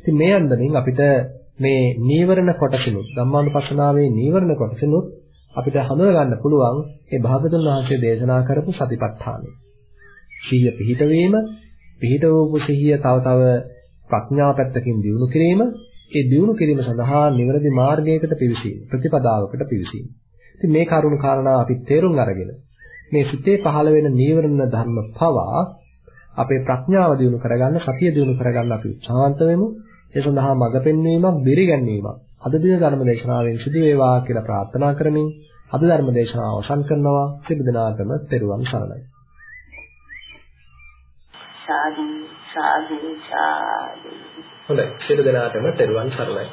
ඉතින් මේ අන්දමින් අපිට මේ නීවරණ කොටසිනුත් ධම්මානුපස්සනාවේ නීවරණ කොටසිනුත් අපිට හඳුනා ගන්න පුළුවන් ඒ භාගතුන් වහන්සේ දේශනා කරපු සතිපට්ඨානය. සිහිය පිහිට වීම, පිහිට වූ සිහිය තව තව ප්‍රඥා පැත්තකින් දියුණු කිරීම ඒ දියුණු කිරීම සඳහා නිවැරදි මාර්ගයකට පිවිසීම ප්‍රතිපදාවකට පිවිසීම. ඉතින් මේ කරුණු කාරණා අපි තේරුම් අරගෙන මේ සිතේ පහළ වෙන නීවරණ ධර්ම පවා අපේ ප්‍රඥාව දියුණු කරගන්න සතිය දියුණු කරගන්න අපි උත්සාහවන්ත වෙමු. ඒ සඳහා මඟ පෙන්වීමක්, දිරිගැන්වීමක් අද දින ධර්ම දේශනාවෙන් සිදු වේවා කියලා ප්‍රාර්ථනා කරමින් අද ධර්ම දේශනාව අවසන් කරනවා. සියලු දෙනාටම තෙරුවන් සරණයි. සාදු සාදු සාදු. හොඳයි. සියලු දෙනාටම තෙරුවන් සරණයි.